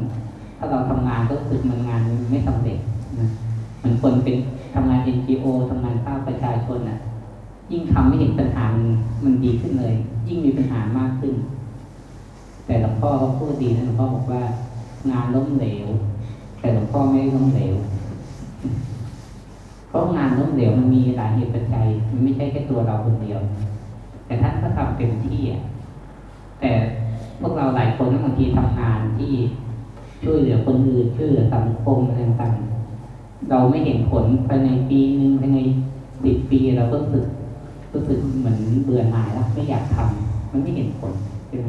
ถ้าเราทำงานก็รู้สึกมันงานไม่สำเร็จนะเหมือนคนเป็นทำงาน NGO ทำงานภาคประชาชนน่ะ ยิ่งทำไม่เห็นปัญหามันดีขึ้นเลย ยิ่งมีปัญหามากขึ้น แต่หลวงพ่อเขาพูดดีนะหลวงพ่อบอกว่างานล้มเหลว แต่หลวงพ่อไม่ล้มเหลวเพราะงานล้มเหลวมันมีหลายเหตุปัจจัยมันไม่ใช่แค่ตัวเราคนเดียว แต่ท่านก็ทำเต็มที่อะแต่พวกเราหลายคนบางทีทำงานที่ ช่วยเหลือคนอื่นช่วยเหลือสังคมอะไรต่างๆเราไม่เห็นผลภายในปีหนึ่งภายในสิบปีเราก็รู้สึกรู้สึกเหมือนเบื่อหน่ายแล้วไม่อยากทำมันไม่เห็นผลใช่ไหม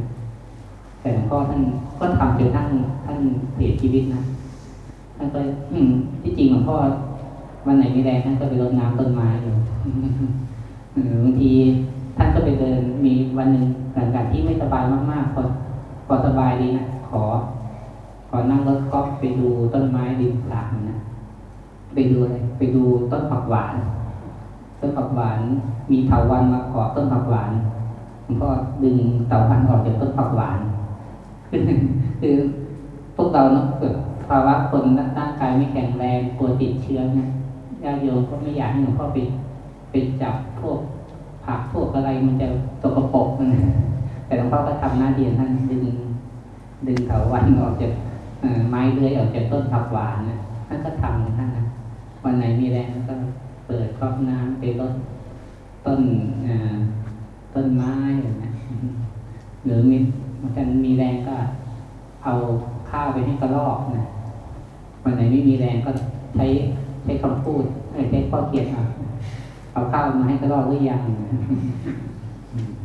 แต่หลวงพ่อท่านก็ทำจนท่านท่านเสียชีวิตนะท่านก็อืมที่จริงหลวงพ่อวันไหนมีแรงท่านก็ไปรดน้ำต้นไม้อยู่เออบางทีท่านก็ไปเดินมีวันหนึ่งหลังจากที่ไม่สบายมากๆพอพอสบายดีนะขอ อนั่งรถก๊อฟไปดูต้นไม้ริมสระนะไปดูอะไรไปดูต้นผักหวาน ต้นผักหวานมีเถาวันมาเกาะต้นผักหวานผมก็ดึงเถาวันออกจากต้นผักหวานคือพวกเราเนาะเกิดภาวะคนร่างกายไม่แข็งแรงกลัวติดเชื้อเนี่ยญาติโยมก็ไม่อยากให้หลวงพ่อไปไปจับพวกผักพวกอะไรมันจะตกปรกนะแต่หลวงพ่อก็ทำหน้าที่ของท่านดึงดึงเถาวันออกจาก ไม้เลื้อยออกจากต้นผักหวานนะท่านก็ทำของท่านนะวันไหนมีแรงก็เปิดครอบน้ำไปต้นเอ่อต้นไม้นะหรือมีมันมีแรงก็เอาข้าวไปให้กระรอกนะวันไหนไม่มีแรงก็ใช้ใช้คำพูดเอ้ยใช้ข้อเขียนเอาเอาข้าวมาให้กระรอกหรือยัง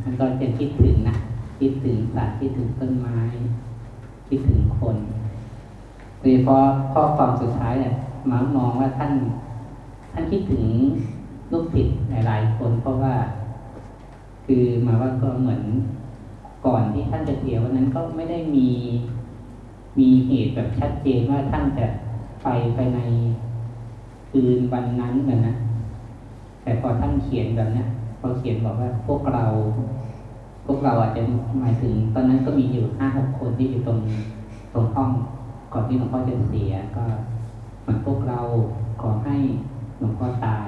ท่านก็จะคิดถึงนะคิดถึงสัตว์คิดถึงต้นไม้ คิดถึงคน ยเฉพาะข้อความสุดท้ายเนี่ยมามองว่าท่าน ท่านคิดถึงลูกศิษย์หลายๆคนเพราะว่า คือมาว่าก็เหมือนก่อนที่ท่านจะเสียวันนั้นก็ไม่ได้มีมีเหตุแบบชัดเจนว่าท่านจะไปไปในคืนวันนั้นนะนะแต่พอท่านเขียนแบบนี้ยพอเขียนบอกว่าพวกเรา พวกเราอาจจะหมายถึง ตอนนั้นก็มีอยู่ห้าหกคนที่อยู่ตรงตรงห้อง ที่หลวงพ่อจะเสียก็เหมือนพวกเราขอให้หลวงพ่อตาย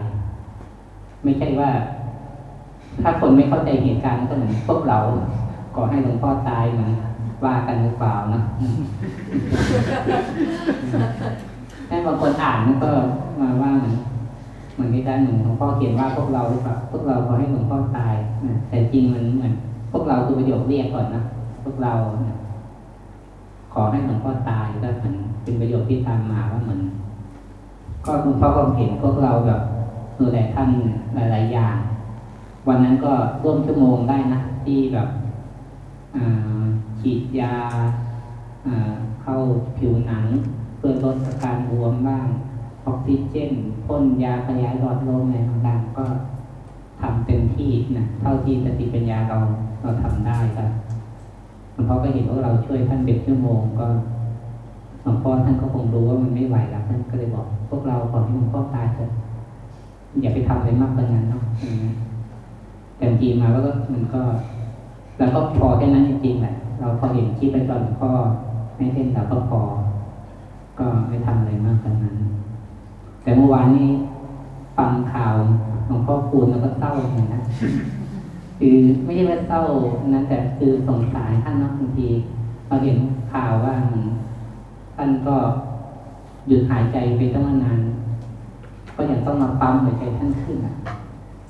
ไม่ใช่ว่า ถ้าคนไม่เข้าใจเหตุการณ์ก็เหมือนพวกเราขอให้หลวงพ่อตายเหมือนว่ากันหรือเปล่านะให้บางคนอ่านมันก็มาว่าเหมือนเหมือนที่ด้านหนึ่งหลวงพ่อเขียนว่าพวกเราหรือเปล่าพวกเราขอให้หลวงพ่อตายแต่จริงมันเหมือนพวกเราคือประโยคเรียกก่อนนะพวกเรานะ ขอให้หลวงพ่อตายก็เหมือนเป็นประโยคที่ตามมาว่าเหมือนก็หลวงพ่อก็เห็นพวกเราแบบดูแลท่านหลาย ๆ อย่าง วันนั้นก็ร่วมชั่วโมงได้นะที่แบบฉีดยาอ่าเข้าผิวหนัง เพื่อลดอาการบวมบ้างออกซิเจนพ่นยาขยายหลอดลมอะไรต่างๆก็ทำเต็มที่นะเท่าที่สติปัญญาเราเราทำได้ครับ หลวงพ่อก็เห็นว่าเราช่วยท่านเป็นชั่วโมงก็หลวงพ่อท่านก็คงรู้ว่ามันไม่ไหวแล้วท่านก็เลยบอก พวกเราขอให้หลวงพ่อตายเถอะอย่าไปทำอะไรมากกว่านั้นเนาะอย่างเงี้ยแต่บางมาแล้วก็มันก็แล้วก็พอแค่นั้นจริงๆแหละเราพอเห็นคลิปไปตอนหลวงพ่อให้เส้นเราก็พอ ก็ไม่ทำอะไรมากกว่านั้น แต่เมื่อวานนี้ฟังข่าวหลวงพ่อคูณแล้วก็เศร้าเหมือนกันนะ คือไม่ใช่ว่าเศร้านะแต่คือสงสารท่านเนาะบางทีเราเห็นข่าวว่าท่านก็หยุดหายใจไปตั้งนาน ก็ยังต้องมาปั๊มหัวใจท่านขึ้นอะ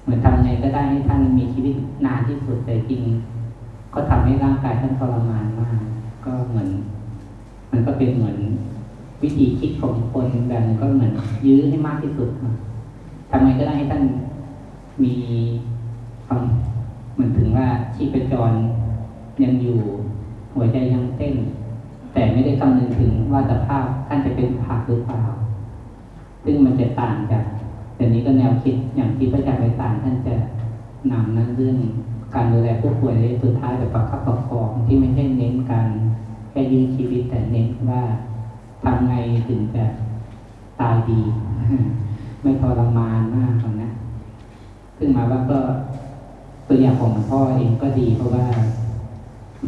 เหมือนทำไงก็ได้ให้ท่านมีชีวิตนานที่สุดแต่จริง ก็ทำให้ร่างกายท่านทรมานมากก็เหมือน มันก็เป็นเหมือนวิธีคิดของคนแบบหนึงก็เหมือน ยื้อให้มากที่สุดทำไงก็ได้ให้ท่านมีความ มือนถึงว่าชีพจรยังอยู่หัวใจยังเต้น แต่ไม่ได้คำนึงถึงว่าสภาพท่านจะเป็นผักหรือเปล่า ซึ่งมันจะต่างจากแต่นี้ก็แนวคิดอย่างที่พระอาจารย์ไปต่างท่านจะนำนั้นเรื่องการดูแลผู้ป่วยในสุดท้ายแบบประคับประคองที่ไม่ใช่เน้นการแค่ยื้อชีวิตแต่เน้นว่าทำไงถึงจะตายดี ไม่ทรมานมากตรงนะซึ่งมาว่าก็ ตัวอย่างของหลวงพ่อเองก็ดี เพราะว่า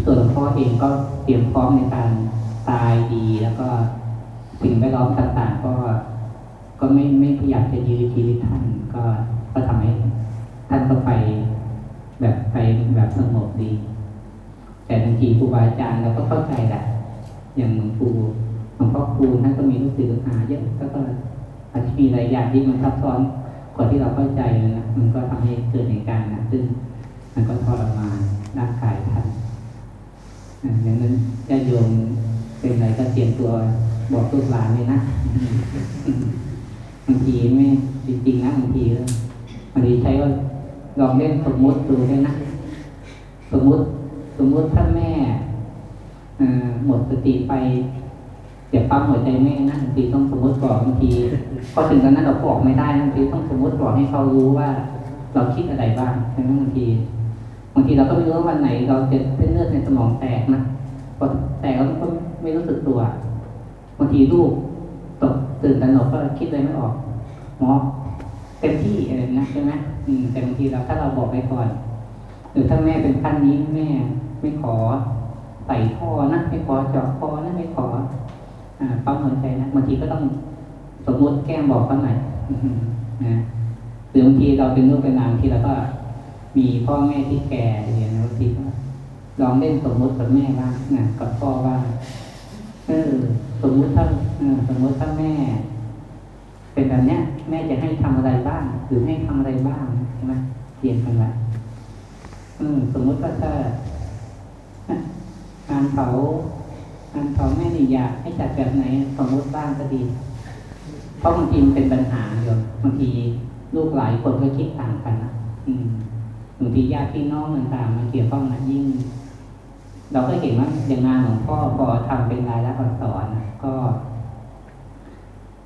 ตัวหลวงพ่อเองก็เตรียมพร้อมในการตายดี แล้วก็สิ่งแวดล้อมต่างๆ ก็ ก็ไม่ไม่พยายามจะยื้อชีวิตท่าน ก็ก็ทำให้ท่านก็ไปแบบไปแบบสงบดี แต่บางทีครูบาอาจารย์เราก็เข้าใจแหละอย่างหลวงปู่หลวงพ่อครูท่านก็มีลูกศิษย์ลูกหาเยอะแล้วก็อาจจะมีหลายอย่างที่มันซับซ้อนกว่าที่เราเข้าใจนะมันก็ทำให้เกิดเหตุการณ์นะซึ่ง มันก็ทรมานร่างกายท่านอย่างนั้นญาติโยมเป็นอะไรก็เตรียมตัวบอกลูกหลานเลยนะบางทีไม่จริงๆนะบางทีบางทีใช้ว่าลองเล่นสมมติดูได้นะ สมมติสมมติถ้าแม่หมดสติไปเดี๋ยวปั๊มหัวใจแม่นะบางทีต้องสมมติบอกบางทีพอถึงตอนนั้นเราบอกไม่ได้บางทีต้องสมมติบอกให้เขารู้ว่า เราคิดอะไรบ้างใช่ไหมบางที บางทีเราก็ไม่รู้ว่าวันไหนเราจะเส้นเลือดในสมองแตกนะพอแตกแล้วก็ไม่รู้สึกตัวบางทีลูกตกตื่นตระหนกก็คิดอะไรไม่ออกหมอเต็มที่อะไรนะใช่ไหมอืมแต่บางทีเราถ้าเราบอกไปก่อน หรือถ้าแม่เป็นขั้นนี้แม่ไม่ขอใส่ท่อนะไม่ขอเจาะคอนะไม่ขออปั๊มหัวใจนะบางทีก็ต้องสมมติแกล้งบอกเขาหน่อยนะหรือบางทีเราเป็นลูกเป็นหลานที่เราก็ มีพ่อแม่ที่แก่อย่างนี้บางทีก็ลองเล่นสมมติกับแม่บ้างนะกับพ่อบ้างเออสมมติถ้าสมมติถ้าแม่ เป็นแบบเนี้ย แม่จะให้ทำอะไรบ้างหรือให้ทำอะไรบ้างใช่ไหมเรียนกันไว้อืมสมมติว่าถ้าการเผางานเผาแม่นี่อยากให้จัดแบบไหน สมมติบ้างก็ดีเพราะบางทีมันเป็นปัญหาโยมบางทีลูกหลายคนก็คิดต่างกันนะอืม บางทีญาติพี่น้องต่างๆมาเกี่ยวข้องนะยิ่ง เราก็เห็นว่าอย่างงานของพ่อพอทำเป็นรายลักษณ์อักษรนะก็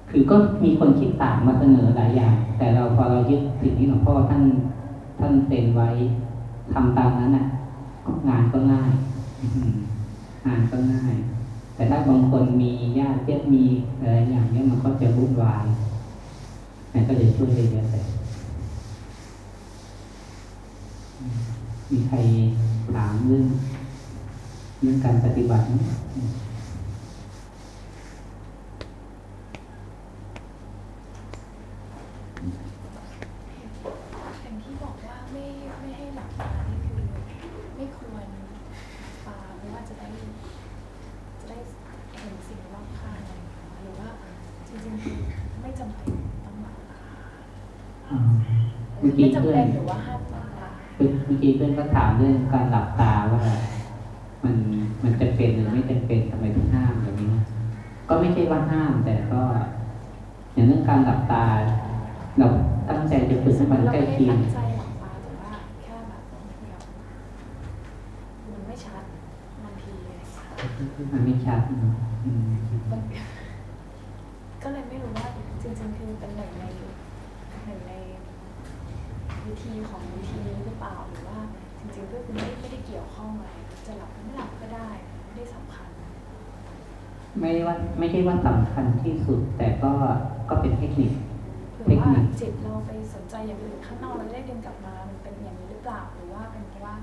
คือก็มีคนคิดต่างมาเสนอหลายอย่าง แต่เราพอเรายึดสิ่งที่หลวงพ่อท่านท่านเซ็นไว้ทำตามนั้นน่ะงานก็ง่ายงานก็ง่าย แต่ถ้าบางคนมีญาติเยอะมีอะไรอย่างเนี้ยมันก็จะวุ่นวายนั่นก็จะช่วยได้เยอะเลยอื มีใครถามเรื่องเรื่องการปฏิบัติไหมอืม อย่างที่บอกว่าไม่ไม่ให้หลับตานี่คือไม่ควรตาเพราะว่าจะได้ จะได้เห็นสิ่งรอบข้างอะไรอย่างเงี้ยหรือว่าจริงๆคือไม่จำเป็นต้องหลับตา อ่าเมื่อกี้ ไม่จำ เพื่อ เป็น นหรือว่าห้ามหลับตา เมื่อ กี้เพื่อนก็ถามเรื่องการหลับตาว่ามันมันจะเป็นหรือไม่จำเป็นทำไมถึงห้ามแบบนี้ ก็ไม่ใช่ว่าห้ามแต่ก็ อย่างเรื่องการหลับตา เราตั้งใจจะฝึกให้มันใกล้เคียง ตั้งใจหลับตาแต่ว่าแค่แบบบางทีแบบมันไม่ชัดบางทีอะไรอย่างเงี้ย มันไม่ชัดเนอะอืม มันก็เลยไม่รู้ว่าจริงๆคือเป็นหนึ่งในหนึ่งในวิธีของวิธีนี้หรือเปล่าหรือว่าจริงๆก็คือไม่ไม่ได้เกี่ยวข้องอะไรจะหลับหรือไม่หลับก็ได้ไม่ได้สำคัญ ไม่ว่าไม่ใช่ว่าสำคัญที่สุด แต่ก็ก็เป็นเทคนิคหรือว่าจิตเราไปสนใจอย่างอื่นข้างนอกเราได้เดินกลับมามันเป็นอย่างนี้หรือเปล่าหรือว่าเป็นเพราะว่า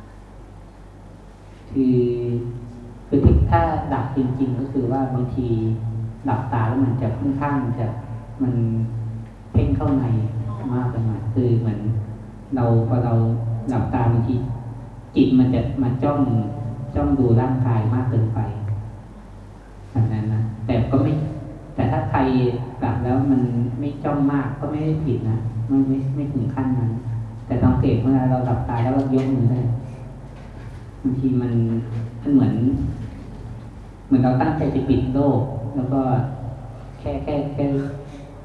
คือคือที่ถ้าดับจริง ๆ ก็คือว่าบางทีหลับตาแล้วมันจะค่อนข้างจะมันเพ่งเข้าในมากไปหน่อยคือเหมือนเราพอเราหลับตาบางทีจิตมันจะมาจ้องจ้องดูร่างกายมากเกินไปแบบนั้นนะ แต่ก็ไม่ แต่ถ้าใครหลับแล้วมันไม่จ้องมากก็ไม่ได้ผิดนะไม่ไม่ไม่ถึงขั้นนั้น แต่สังเกตเวลาเราหลับตาแล้วเรายกมือได้บางทีมันมันเหมือน เหมือนเราตั้งใจจะปิดโลก แล้วก็แค่แค่แค่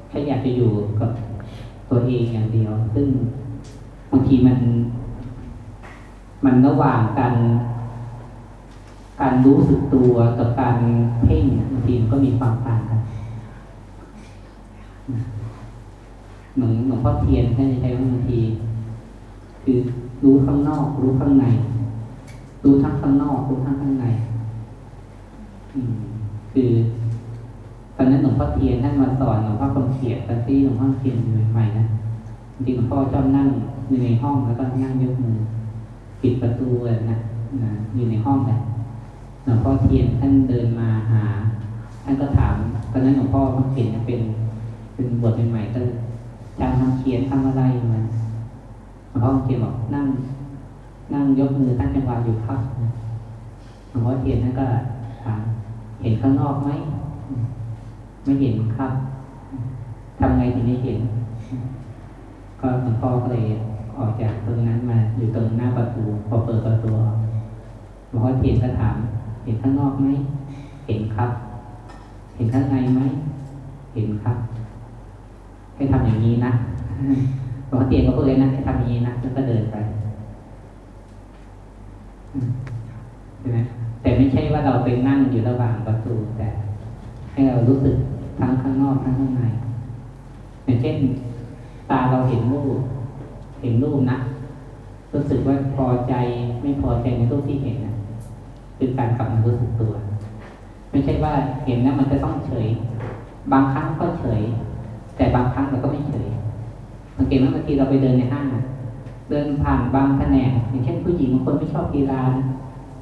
แค่อยากจะอยู่กับตัวเองอย่างเดียว ซึ่งบางทีมัน มันระหว่างการ การรู้สึกตัวกับการเพ่งบางทีมันก็มีความต่างกันหลวงหลวงพ่อเทียนท่านใช้ว่าบางที คือรู้ข้างนอก รู้ข้างใน รู้ทั้งข้างนอกรู้ทั้งข้างในคือตอนนั้นหลวงพ่อเทียนท่านมาสอนหลวงพ่อคำเขียนตอนที่หลวงพ่อเทียนอยู่ใหม่ๆนะจริงหลวงพ่อชอบนั่งอยู่ในห้องแล้วก็นั่งยกมือปิดประตูอะนะนะอยู่ในห้องแหละ ลวงพ่อเทียนท่านเดินมาหาท่านก็ถามตอนนั้นหลวงพ่อคำเขียนยังเป็นเป็นบทใหม่ๆก็อาจารย์คำเขียนทำอะไรมาหลวงพ่อเขียนบอกนั่ง นั่งยกมือตั้งจังหวะอยู่ครับหลวงพ่อเทียนท่านก็ถามเห็นข้างนอกไหมไม่เห็นครับทำไงถึงจะเห็น ก็หลวงพ่อก็เลยออกจากตรงนั้นมาอยู่ตรงหน้าประตู พอเปิดประตูหลวงพ่อเทียนก็ถาม ห็นข้างนอกไหม เห็นครับ เห็นข้างในไหม เห็นครับ ให้ทำอย่างนี้นะหลวงพ่อเทียนก็พูดเลยนะให้ทำอย่างนี้นะแล้วก็เดินไปใช่ไหมแต่ไม่ใช่ว่าเราไปนั่งอยู่ระหว่างประตูแต่ ให้เรารู้สึกทั้งข้างนอกทั้งข้างในอย่างเช่น ตาเราเห็นรูป เห็นรูปนะรู้สึกว่าพอใจไม่พอใจในรูปที่เห็นนะ คือการกลับมารู้สึกตัว ไม่ใช่ว่าเห็นแล้วมันจะต้องเฉย บางครั้งก็เฉย แต่บางครั้งเราก็ไม่เฉยสังเกตว่าบางทีเราไปเดินในห้างเดินผ่านบางแผนกอย่างเช่นผู้หญิงบางคนไม่ชอบกีฬา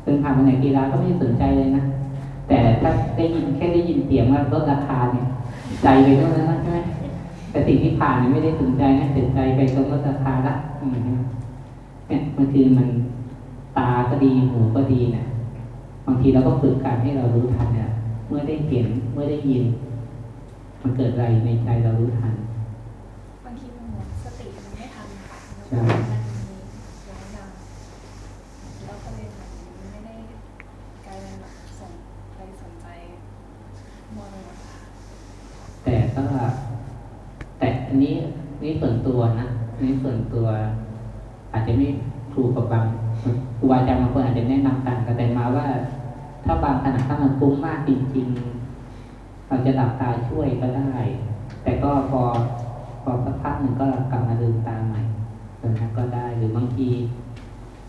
เดินผ่านแผนกกีฬาก็ไม่สนใจเลยนะแต่ถ้าได้ยินแค่ได้ยินเสียงว่าลดราคาเนี่ยใจไปตรงนั้นใช่ไหมแต่สิ่งที่ผ่านเนี่ยไม่ได้สนใจนะสนใจไปตรงลดราคาละเนี่ยมันคือมันตาก็ดีหูก็ดีนะ บางทีเราก็ฝึกการให้เรารู้ทันเนี่ยเมื่อได้เห็นเมื่อได้ยิน มันเกิดอะไรในใจเรารู้ทันบางทีมันเหมือนสติมันไม่ทันค่ะใช่แล้วมันมีหลายอย่างแล้วก็เลยเหมือนไม่ได้กลายเป็นแบบสนไปสนใจมัวไปหมดค่ะแต่ก็แต่อันนี้นี่ส่วนตัวนะอันนี่ส่วนตัว อาจจะไม่ครูกับบาง ครูบาอาจารย์บางคนอาจจะแนะนำกันแต่มาว่า ถ้าบางขณะถ้ามันฟุ้งมากจริง ๆ เราจะหลับตาช่วยก็ได้ แต่ก็พอพอสักพักหนึ่งก็กลับมาลืมตาใหม่ตรงนั้นก็ได้หรือบางที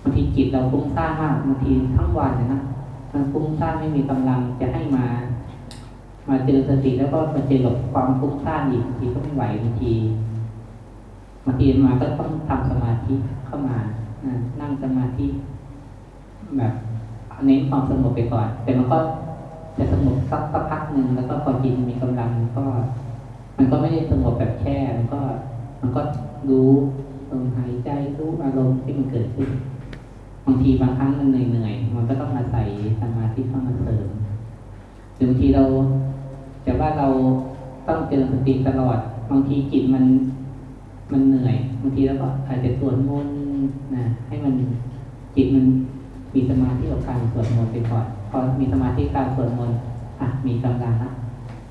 บางทีจิตเราฟุ้งซ่านมากบางทีทั้งวันเลยนะมันฟุ้งซ่านไม่มีกำลังจะให้มา มาเจอสติแล้วก็มาเจอกับความฟุ้งซ่านอีกบางทีก็ไม่ไหวบางทีบางทีมาก็ต้องทำสมาธิเข้ามา นั่งสมาธิแบบเน้นความสงบไปก่อน แต่มันก็จะสงบสักสักพักหนึ่งแล้วก็พอจิตมีกำลังก็ มันก็ไม่ได้สงบแบบแช่มันก็ มันก็รู้ลมหายใจรู้อารมณ์ที่มันเกิดขึ้นบางทีบางครั้งมันเหนื่อยๆมันก็ต้องอาศัยสมาธิเข้ามาเสริมหรือบางทีเราแต่ว่าเราต้องเจริญสติตลอด บางทีจิตมันมันเหนื่อย บางทีเราก็อาจจะสวดมนต์ นะให้มันจิตมันมีสมาธิกับการสวดมนต์ไปก่อนพอมีสมาธิการสวดมนต์อะมีกำลังละ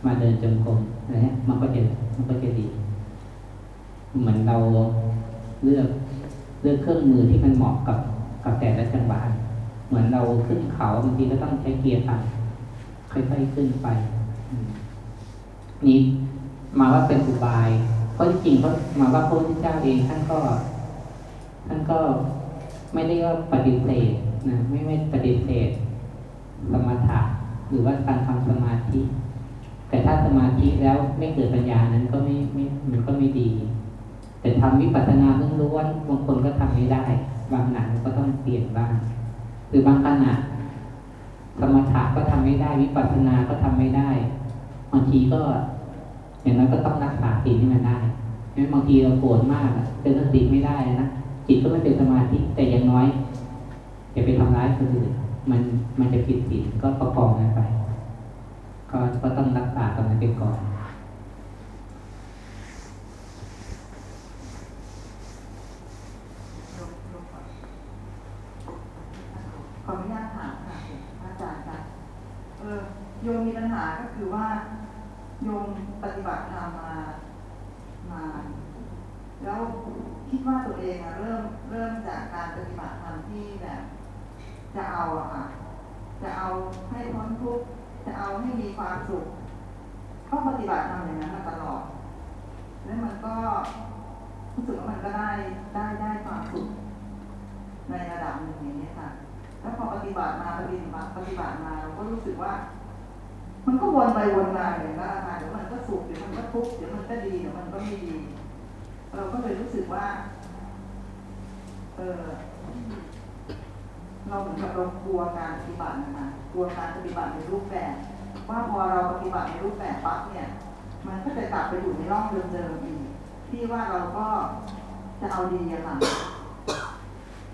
มาเดินจงกรมนะฮะมันก็จะมันก็จะดี เหมือนเราเลือกเลือกเครื่องมือที่มันเหมาะกับกับแต่ละจังหวะเหมือนเราขึ้นเขาบางทีก็ต้องใช้เกียร์ต่ำค่อยๆขึ้นไปนี่มาว่าเป็นอุบายเพราะจริงๆเขามาว่าพระพุทธเจ้าเองท่านก็ ท่านก็ไม่ได้ว่าปฏิเสธนะไม่ไม่ปฏิเสธสมถะหรือว่าการทำสมาธิ แต่ถ้าสมาธิแล้วไม่เกิดปัญญานั้นก็ไม่ไม่มันก็ไม่ดี แต่ทำวิปัสสนาล้วนๆบางคนก็ทำไม่ได้ บางขณะมันก็ต้องเปลี่ยนบ้างหรือบางขณะสมถะก็ทำไม่ได้ วิปัสสนาก็ทำไม่ได้บางทีก็อย่างนั้นก็ต้องรักษาศีลให้มันได้ไม่บางทีเราโกรธมากเป็นสติไม่ได้นะ จิตก็ไม่เป็นสมาธิแต่อย่างน้อยจะไปทำร้ายคนอื่นมันมันจะผิดศีลก็ประกองกันไป ก็ก็ต้องรักษาตรงนั้นไปก่อนขออนุญาตถามค่ะอาจารย์ค่ะเออโยมมีปัญหาก็คือว่าโยมปฏิบัติธรรมมามา แล้ว คิดว่าตัวเองอะเริ่มเริ่มจากการปฏิบัติธรรมที่แบบ จะเอาอะค่ะ จะเอาให้พ้นทุกข์จะเอาให้มีความสุขก็ปฏิบัติธรรมอย่างนั้นมาตลอด แล้วมันก็รู้สึกว่ามันก็ได้ได้ได้ความสุขในระดับหนึ่งอย่างนี้ค่ะ แล้วพอปฏิบัติมาปฏิบัติปฏิบัติมาเราก็รู้สึกว่า มันก็วนไปวนมาอย่างนั้นแหละค่ะเดี๋ยวมันก็สุขเดี๋ยวมันก็ทุกข์เดี๋ยวมันก็ดีเดี๋ยวมันก็ไม่ดี เราก็เลยรู้สึกว่า เออเราเหมือนกับเรากลัวการปฏิบัตินะคะกลัวการปฏิบัติในรูปแบบ ว่าพอเราปฏิบัติในรูปแบบปั๊บเนี่ย มันก็จะกลับไปอยู่ในร่องเดิมๆอีกที่ว่าเราก็จะเอาดีอะค่ะ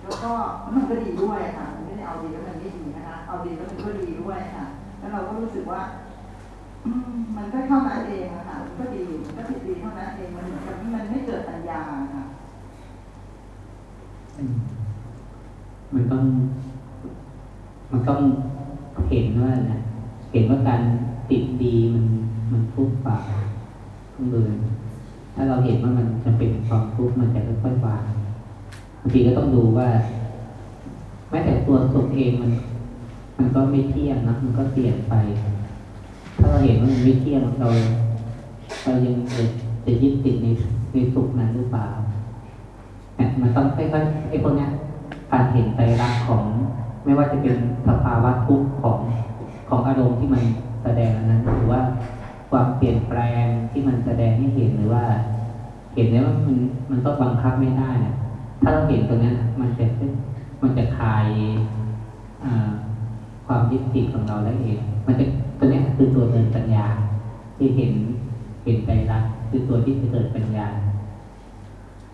แล้วก็มันก็ดีด้วยค่ะไม่ได้เอาดีแล้วมันไม่ดีนะคะ เอาดีแล้วมันก็ดีด้วยค่ะ แล้วเราก็รู้สึกว่า มันก็เท่านั้นเองอะค่ะมันก็ดีมันก็ผิดดีเท่านั้นเองมันเหมือนมันไม่เกิดปัญญาค่ะมันต้อง มันต้องเห็นว่านะเห็นว่าการติดดีมันมันทุกข์กว่าต้องเดินถ้าเราเห็นว่ามันจะเป็นความทุกข์มันจะค่อยๆวางบางทีก็ต้องดูว่าแม้แต่ตัวสุขเองมัน มันก็ไม่เที่ยงนะมันก็เปลี่ยนไป ถ้าเราเห็นว่ามันไม่เที่ยงเราเรายังจะจะยึดติดในในสุขนั้นหรือเปล่าเนี่ยมันต้องค่อยๆไอ้พวกเนี้ยการเห็นใจรักของ ไม่ว่าจะเป็นสภาวะทุกข์ของของอารมณ์ที่มันแสดงอนั้น หรือว่าความเปลี่ยนแปลงที่มันแสดงให้เห็นหรือว่า เห็นแล้ว่ามันมันก็บังคับไม่ได้เนี่ยถ้าเราเห็นตรงเนี้ยมันจะมันจะคลายความยึดติดของเราได้เอง มันจะ ตัวนี้คือตัวเดินปัญญา ที่เห็นเห็นใจรักคือตัวที่จะเกิดปัญญา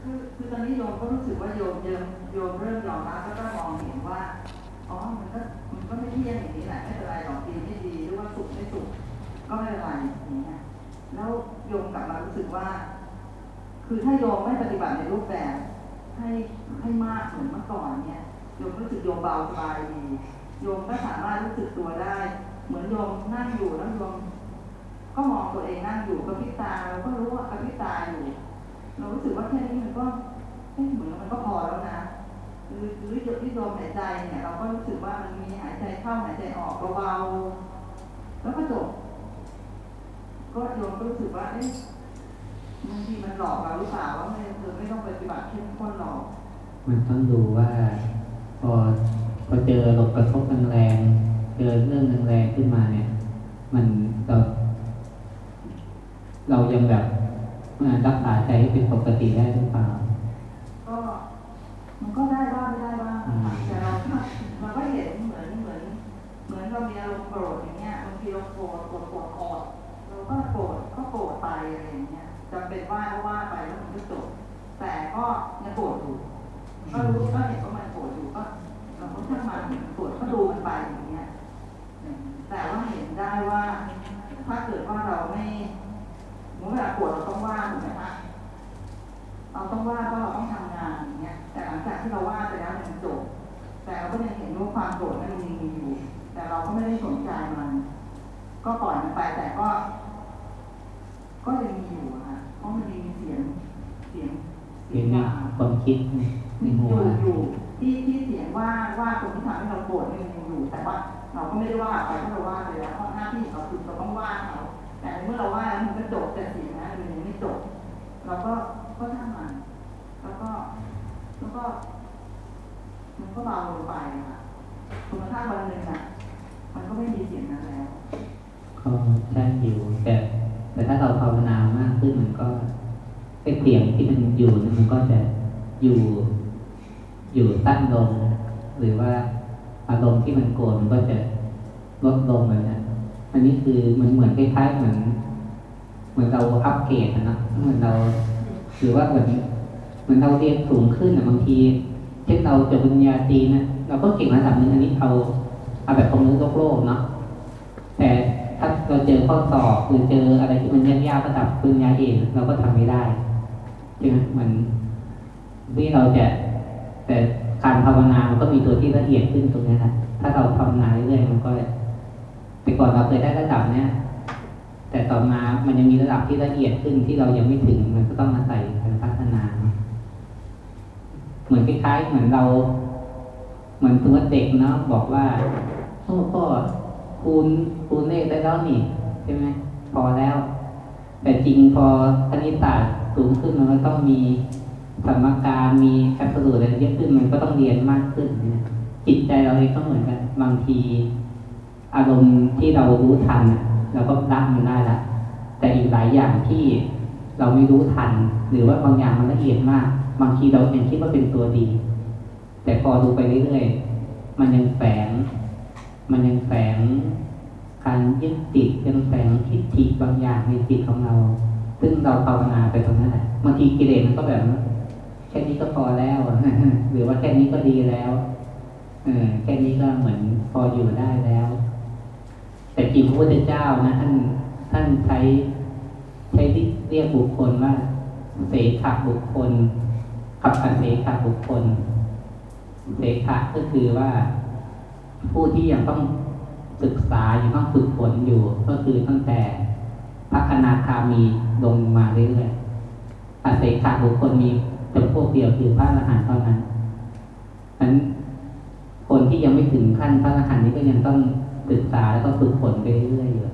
คือคือตอนนี้โยมก็รู้สึกว่าโยมเยมโยมเริ่มยอมรับแล้วก็มองเห็นว่าอ๋อมันก็มันก็ไม่เที่ยงอย่างนี้แหละไม่เป็นไรหรอกดีไม่ดีหรือว่าสุขไม่สุขก็ไม่เป็นไรอย่างเงี้ยแล้วโยมกลับมารู้สึกว่า คือถ้าโยมไม่ปฏิบัติในรูปแบบ ให้ให้มากเหมือนเมื่อก่อนเนี่ยโยมรู้สึกโยมเบาสบายดีโยมก็สามารถรู้สึกตัวได้ เหมือนโยมนั่งอยู่แล้วโยมก็มองตัวเองนั่งอยู่กระพริบตาเราก็รู้ว่ากระพริบตาอยู่ เรารู้สึกว่าแค่นี้มันก็เหมือนมันก็พอแล้วนะหรือหรือหยดที่ลมหายใจเนี่ยเราก็รู้สึกว่ามันมีหายใจเข้าหายใจออกเบาๆแล้วก็จบก็โยมก็รู้สึกว่าเอ๊ะบางทีมันหลอกเราหรือเปล่าว่าไม่เธอไม่ต้องปฏิบัติเข้มข้นหรอกมันต้องดูว่าพอพอเจอลมกระทบแรง เจอเรื่องแรงๆขึ้นมาเนี่ย มันเราเรายังแบบเอ่อรักษาใจให้เป็นปกติได้หรือเปล่า ก็มันก็ได้บ้างไม่ได้บ้างนะคะแต่เราก็เราก็เห็นเหมือนเหมือนเหมือนเรามีอารมณ์โกรธอย่างเงี้ยบางทีเราโกรธโกรธโกรธโกรธเราก็โกรธก็โกรธไปอะไรอย่างเงี้ยจำเป็นว่าก็ว่าไปแล้วมันก็จบแต่ก็ยังโกรธอยู่ก็รู้ก็เห็นว่ามันโกรธอยู่ก็เราก็ช่างมันโกรธก็ดูมันไปอย่างเงี้ย แต่ว่าเห็นได้ว่า ถ้าเกิดว่าเราไม่เมื่อเวลาโกรธเราต้องว่าถูกไหมคะเราต้องว่าเพราะเราต้องทำงานอย่างเงี้ย แต่หลังจากที่เราว่าไปแล้วมันจบแต่เราก็ยังเห็นว่าความโกรธนั้นมันยังมีอยู่ แต่เราก็ไม่ได้สนใจมัน ก็ปล่อยมันไปแต่ก็ ก็ยังมีอยู่อะค่ะเพราะมันมีเสียงเสียงเห็นมีว่าความคิดในอหัวยู่อยู่ที่ที่เสียงว่าว่าคนที่ทำให้เราโกรธเนี่ยมันยังอยู่แต่ว่า เราก็ไม่ได้ว่าไปเพราเราว่าไปแล้วเพราะหน้าที่ของเราคือเราต้องว่าเขาแต่เมื่อเราว่าแล้วมันก็จบแต่สียงนั้นมันยังไม่จบเราก็ก็ทำมันแล้วก็แล้วก็มันก็เบาลงไปค่ะจนกระทั่งวันหนึ่งอะ มันก็ไม่มีเสียงนั้นแล้วก็ใช่อยู่แต่แต่ถ้าเราภาวนามากขึ้นมันก็เสียงที่มันอยู่มันก็จะอยู่อยู่สั้นลงหรือว่า อารมณ์ที่มันโกรธมันก็จะลดลงเลยนะอันนี้คือมันเหมือนคล้ายๆเหมือนเหมือนเราอัปเกรดนะเหมือนเราหรือว่าเหมือนเหมือนเราเรียนสูงขึ้นอะบางทีเช่นเราจบปริญญาตรีนะเราก็เก่งระดับนึงอันนี้เอาเอาแบบความรู้โลกโลกเนาะแต่ถ้าเราเจอข้อสอบหรือเจออะไรที่มันยากๆระดับปริญญาเอกเราก็ทำไม่ได้ใช่ไหมมันที่เราจะแต่ การภาวนามันก็มีตัวที่ละเอียดขึ้นตรงนี้นะถ้าเราภาวนาเรื่อยๆมันก็แต่ก่อนเราเคยได้ระดับเนี้ยแต่ต่อมามันยังมีระดับที่ละเอียดขึ้นที่เรายังไม่ถึงมันก็ต้องอาศัยการพัฒนาเนอะเหมือนคล้ายๆเหมือนเรา เหมือนตัวเด็กเนาะบอกว่าโอ้พ่อคูณคูณเลขได้แล้วนี่ใช่ไหมพอแล้ว แต่จริงพอคณิตศาสตร์สูงขึ้นมันก็ต้องมี สมการมีแอบสูตรอะไรเยอะขึ้นมันก็ต้องเรียนมากขึ้นจิตใจเราเองก็เหมือนกันบางที อารมณ์ที่เรารู้ทันเราก็รับมันได้ละแต่อีกหลายอย่างที่เราไม่รู้ทัน หรือว่าบางอย่างมันละเอียดมาก บางทีเราเองคิดว่าเป็นตัวดี แต่พอดูไปเรื่อยๆมันยังแฝง มันยังแฝงการยึดติดยังแฝงทิฏฐิบางอย่างในจิตของเรา ซึ่งเราภาวนาไปตรงนั้นแหละบางทีกิเลสมันก็แบบ แค่นี้ก็พอแล้วหรือว่าแค่นี้ก็ดีแล้วเออแค่นี้ก็เหมือนพออยู่ได้แล้ว แต่จริงพระพุทธเจ้านะท่านท่านใช้ใช้เรียกบุคคลว่า เสขะบุคคลกับอเสขะบุคคล เสขะก็คือว่าผู้ที่ยังต้องศึกษายังต้องฝึกฝนอยู่ ก็คือตั้งแต่พระอนาคามีลงมาเรื่อยๆอาเสขะบุคคลมี จำพวกเดียวคือพระอรหันต์เท่านั้นนั้นคนที่ยังไม่ถึงขั้นพระอรหันต์นี้ก็ยังต้องศึกษาแล้วก็ฝึกฝนไปเรื่อยๆอยู่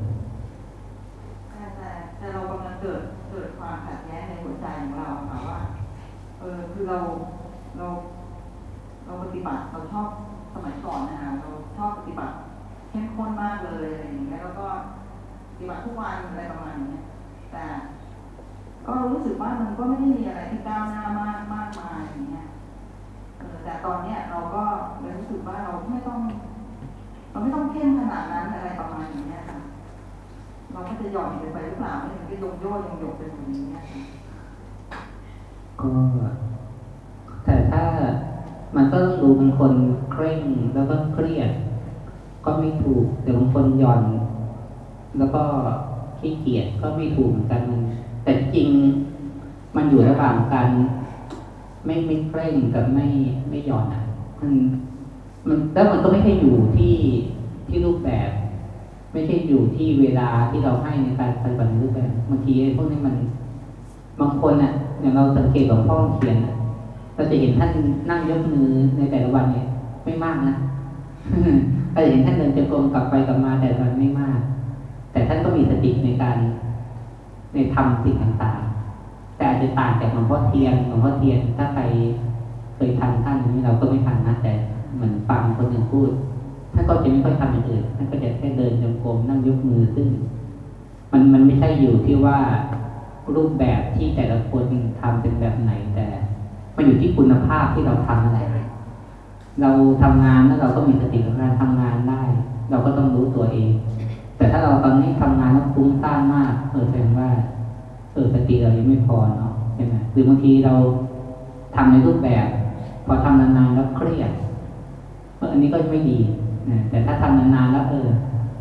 แต่แต่เรากำลังเกิดเกิดความขัดแย้งในหัวใจของเราค่ะว่าเออคือเราเราเราปฏิบัติเราชอบสมัยก่อนนะคะเราชอบปฏิบัติเข้มข้นมากเลยอะไรอย่างเงี้ยแล้วก็ปฏิบัติทุกวันอะไรประมาณนี้แต่ก็รู้สึกว่ามันก็ไม่ได้มีอะไรที่ก้าว ว่าเราไม่ต้อง เราไม่ต้องเข้มขนาดนั้นอะไรประมาณอย่างเงี้ยค่ะ เราก็จะหย่อนเกินไปหรือเปล่าไม่ถึงก็โยงโย่ยงโยกเป็นแบบนี้ก็แต่ถ้ามันก็ต้องดูเป็นคนเคร่งแล้วก็เครียด ก็ไม่ถูกแต่บางคนหย่อน แล้วก็ขี้เกียจก็ไม่ถูกเหมือนกันมันแต่จริงมันอยู่ระหว่างการไม่ไม่เคร่งกับไม่ไม่หย่อนอะมัน มันแล้วมันก็ไม่ใช่อยู่ที่ที่รูปแบบ ไม่ใช่อยู่ที่เวลาที่เราให้ในการปฏิบัติรูปแบบบางทีพวกนี้มัน บางคนน่ะ อย่างเราสังเกตหลวงพ่อเขียนเราจะเห็นท่านนั่งยกมือในแต่ละวันเนี่ยไม่มากนะเราจะเห็นท่านเดินจงกรมกลับไปกลับมาแต่ละวันไม่มาก แต่ท่านก็มีสติในการในทำสิ่งต่างๆ แต่อาจจะต่างจากหลวงพ่อเทียนหลวงพ่อเทียนถ้าใครเคยทันท่านนี้เราก็ไม่ทันนะแต่ เหมือนฟังคนอื่นพูดท่านก็จะไม่ค่อยทำอย่างอื่นท่านก็จะแค่เดินจงกรมนั่งยกมือซึ่ง มันมันไม่ใช่อยู่ที่ว่ารูปแบบที่แต่ละคนทำเป็นแบบไหนแต่มันอยู่ที่คุณภาพที่เราทำอะไร เราทำงานแล้วเราก็มีสติกับการทำงานได้ เราก็ต้องรู้ตัวเอง แต่ถ้าเราตอนนี้ทำงานแล้วฟุ้งซ่านมากเออแสดงว่าเออสติเรายังไม่พอเนาะใช่ไหมหรือบางทีเราทำในรูปแบบ พอทำนานๆแล้วเครียด อันนี้ก็ไม่ดีนะแต่ถ้าทำนานๆแล้วเออ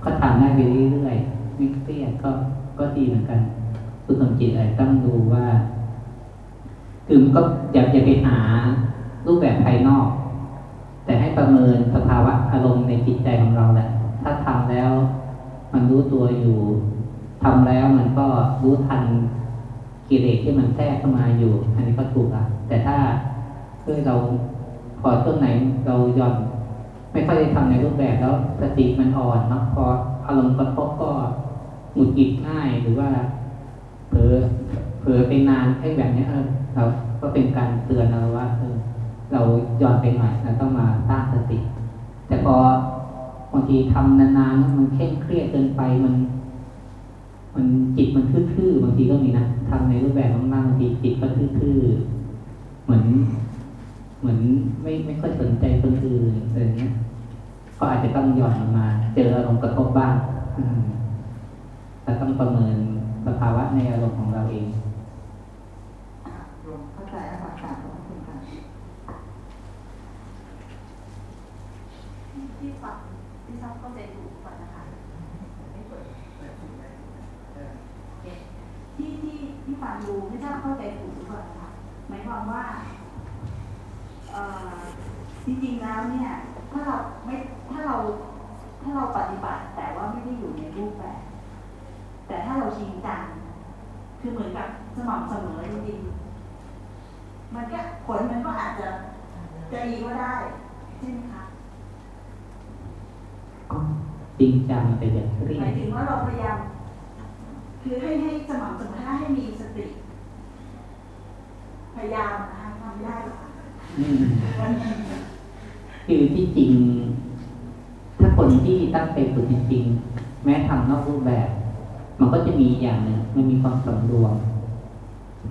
ก็ทำได้ไปเรื่อยๆไม่เครียดก็ก็ดีเหมือนกันฝึกสมจิตอะไรต้องดูว่าคือมันก็อย่าอย่าไปหารูปแบบภายนอก แต่ให้ประเมินสภาวะอารมณ์ในจิตใจของเราแหละถ้าทำแล้ว มันรู้ตัวอยู่ทำแล้วมันก็รู้ทันกิเลสที่มันแทรกเข้ามาอยู่ อันนี้ก็ถูกละแต่ถ้าเพื่อเราพอช่วงไหนเราหย่อน ไม่ค่อยได้ทำในรูปแบบแล้วสติมันอ่อนเนาะพออารมณ์กระทบก็หงุดหงิดง่ายหรือว่าเผลอเผลอไปนานให้แบบนี้เออเราก็เป็นการเตือนเราว่าเออเราย่อนไปหน่อยเราต้องมาตั้งสติ แต่พอบางทีทำนานๆมันเคร่งเครียดเกินไปมัน มันจิตมันทื่อๆบางทีก็มีนะทำในรูปแบบมากๆบางทีจิตก็ทื่อๆเหมือน เหมือนไม่ไม่ค่อยสนใจคนอื่นอะไรเงี้ยก็อาจจะต้องหย่อนลงมา เจออารมณ์กระทบบ้างอแต่ต้องประเมินสภาวะในอารมณ์ของเราเองเข้าใจแล้วค่ะกราของคุณค่ะที่ฟังที่ชอบเข้าใจถูกก่อนนะคะไม่เปิดที่ที่ที่ฟังดูไม่ทราบเข้าใจถูกหรือเปล่านะคะหมายความว่า จริงๆแล้วเนี่ยถ้าเราไม่ถ้าเราถ้าเราปฏิบัติแต่ว่าไม่ได้อยู่ในรูปแบบ แต่ถ้าเราชิงจังคือเหมือนกับสม่ำเสมอจริงๆมันก็ผลมันก็อาจจะจะดีก็ได้ใช่ไหมคะจริงจังแต่อย่าเครีหยมายดถึงว่าเราพยายามคือให้ให้สม่ำเสมอให้มีสติ พยายามนะคะทำได้หรอก คือที่จริง ถ้าคนที่ตั้งใจฝึกจริงๆแม้ทำนอกรูปแบบ มันก็จะมีอย่างหนึ่งมันมีความสำรวม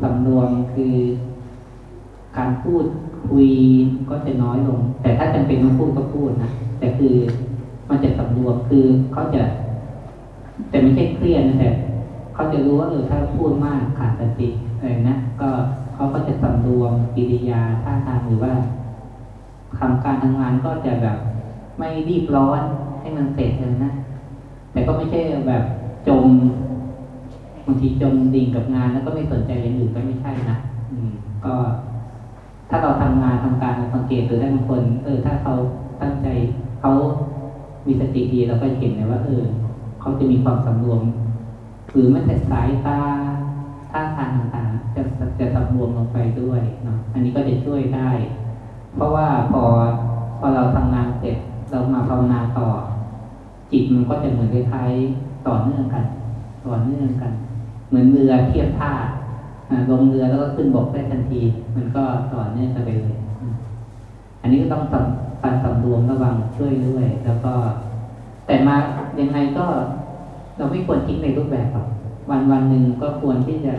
สำรวมคือ การพูดคุยก็จะน้อยลง แต่ถ้าจำเป็นต้องพูดก็พูดนะแต่คือมันจะสำรวมคือเขาจะ แต่ไม่ใช่เครียดนะแต่เขาจะรู้ว่าเออถ้าพูดมากขาดสติอะไรนะก็ เขาก็จะสำรวมกิริยาท่าทางหรือว่าทำการทำงานก็จะแบบไม่รีบร้อนให้มันเสร็จเลยนะ แต่ก็ไม่ใช่แบบจมบางทีจมดิ่งกับงานแล้วก็ไม่สนใจอย่างอื่นก็ไม่ใช่นะอืม ก็ ถ้าเราทำงานทำการสังเกตดูได้บางคน เออ ถ้าเขาตั้งใจเขามีสติดีเราก็เห็นเลยว่า เออเขาจะมีความสำรวมหรือแม้แต่สายตา จะจะสำรวมลงไปด้วยเนาะอันนี้ก็จะช่วยได้ เพราะว่าพอพอเราทำงานเสร็จเรามาภาวนาต่อ จิตมันก็จะเหมือนคล้ายๆต่อเนื่องกัน ต่อเนื่องกัน เหมือนเรือเทียบท่าลงเรือแล้วก็ขึ้นบกได้ทันที มันก็ต่อเนื่องกันไปเลยอันนี้ก็ต้องการสำรวมระวังช่วยด้วย แล้วก็ แต่มายังไงก็เราไม่ควรทิ้งในรูปแบบหรอกวันวันหนึ่งก็ควรที่จะ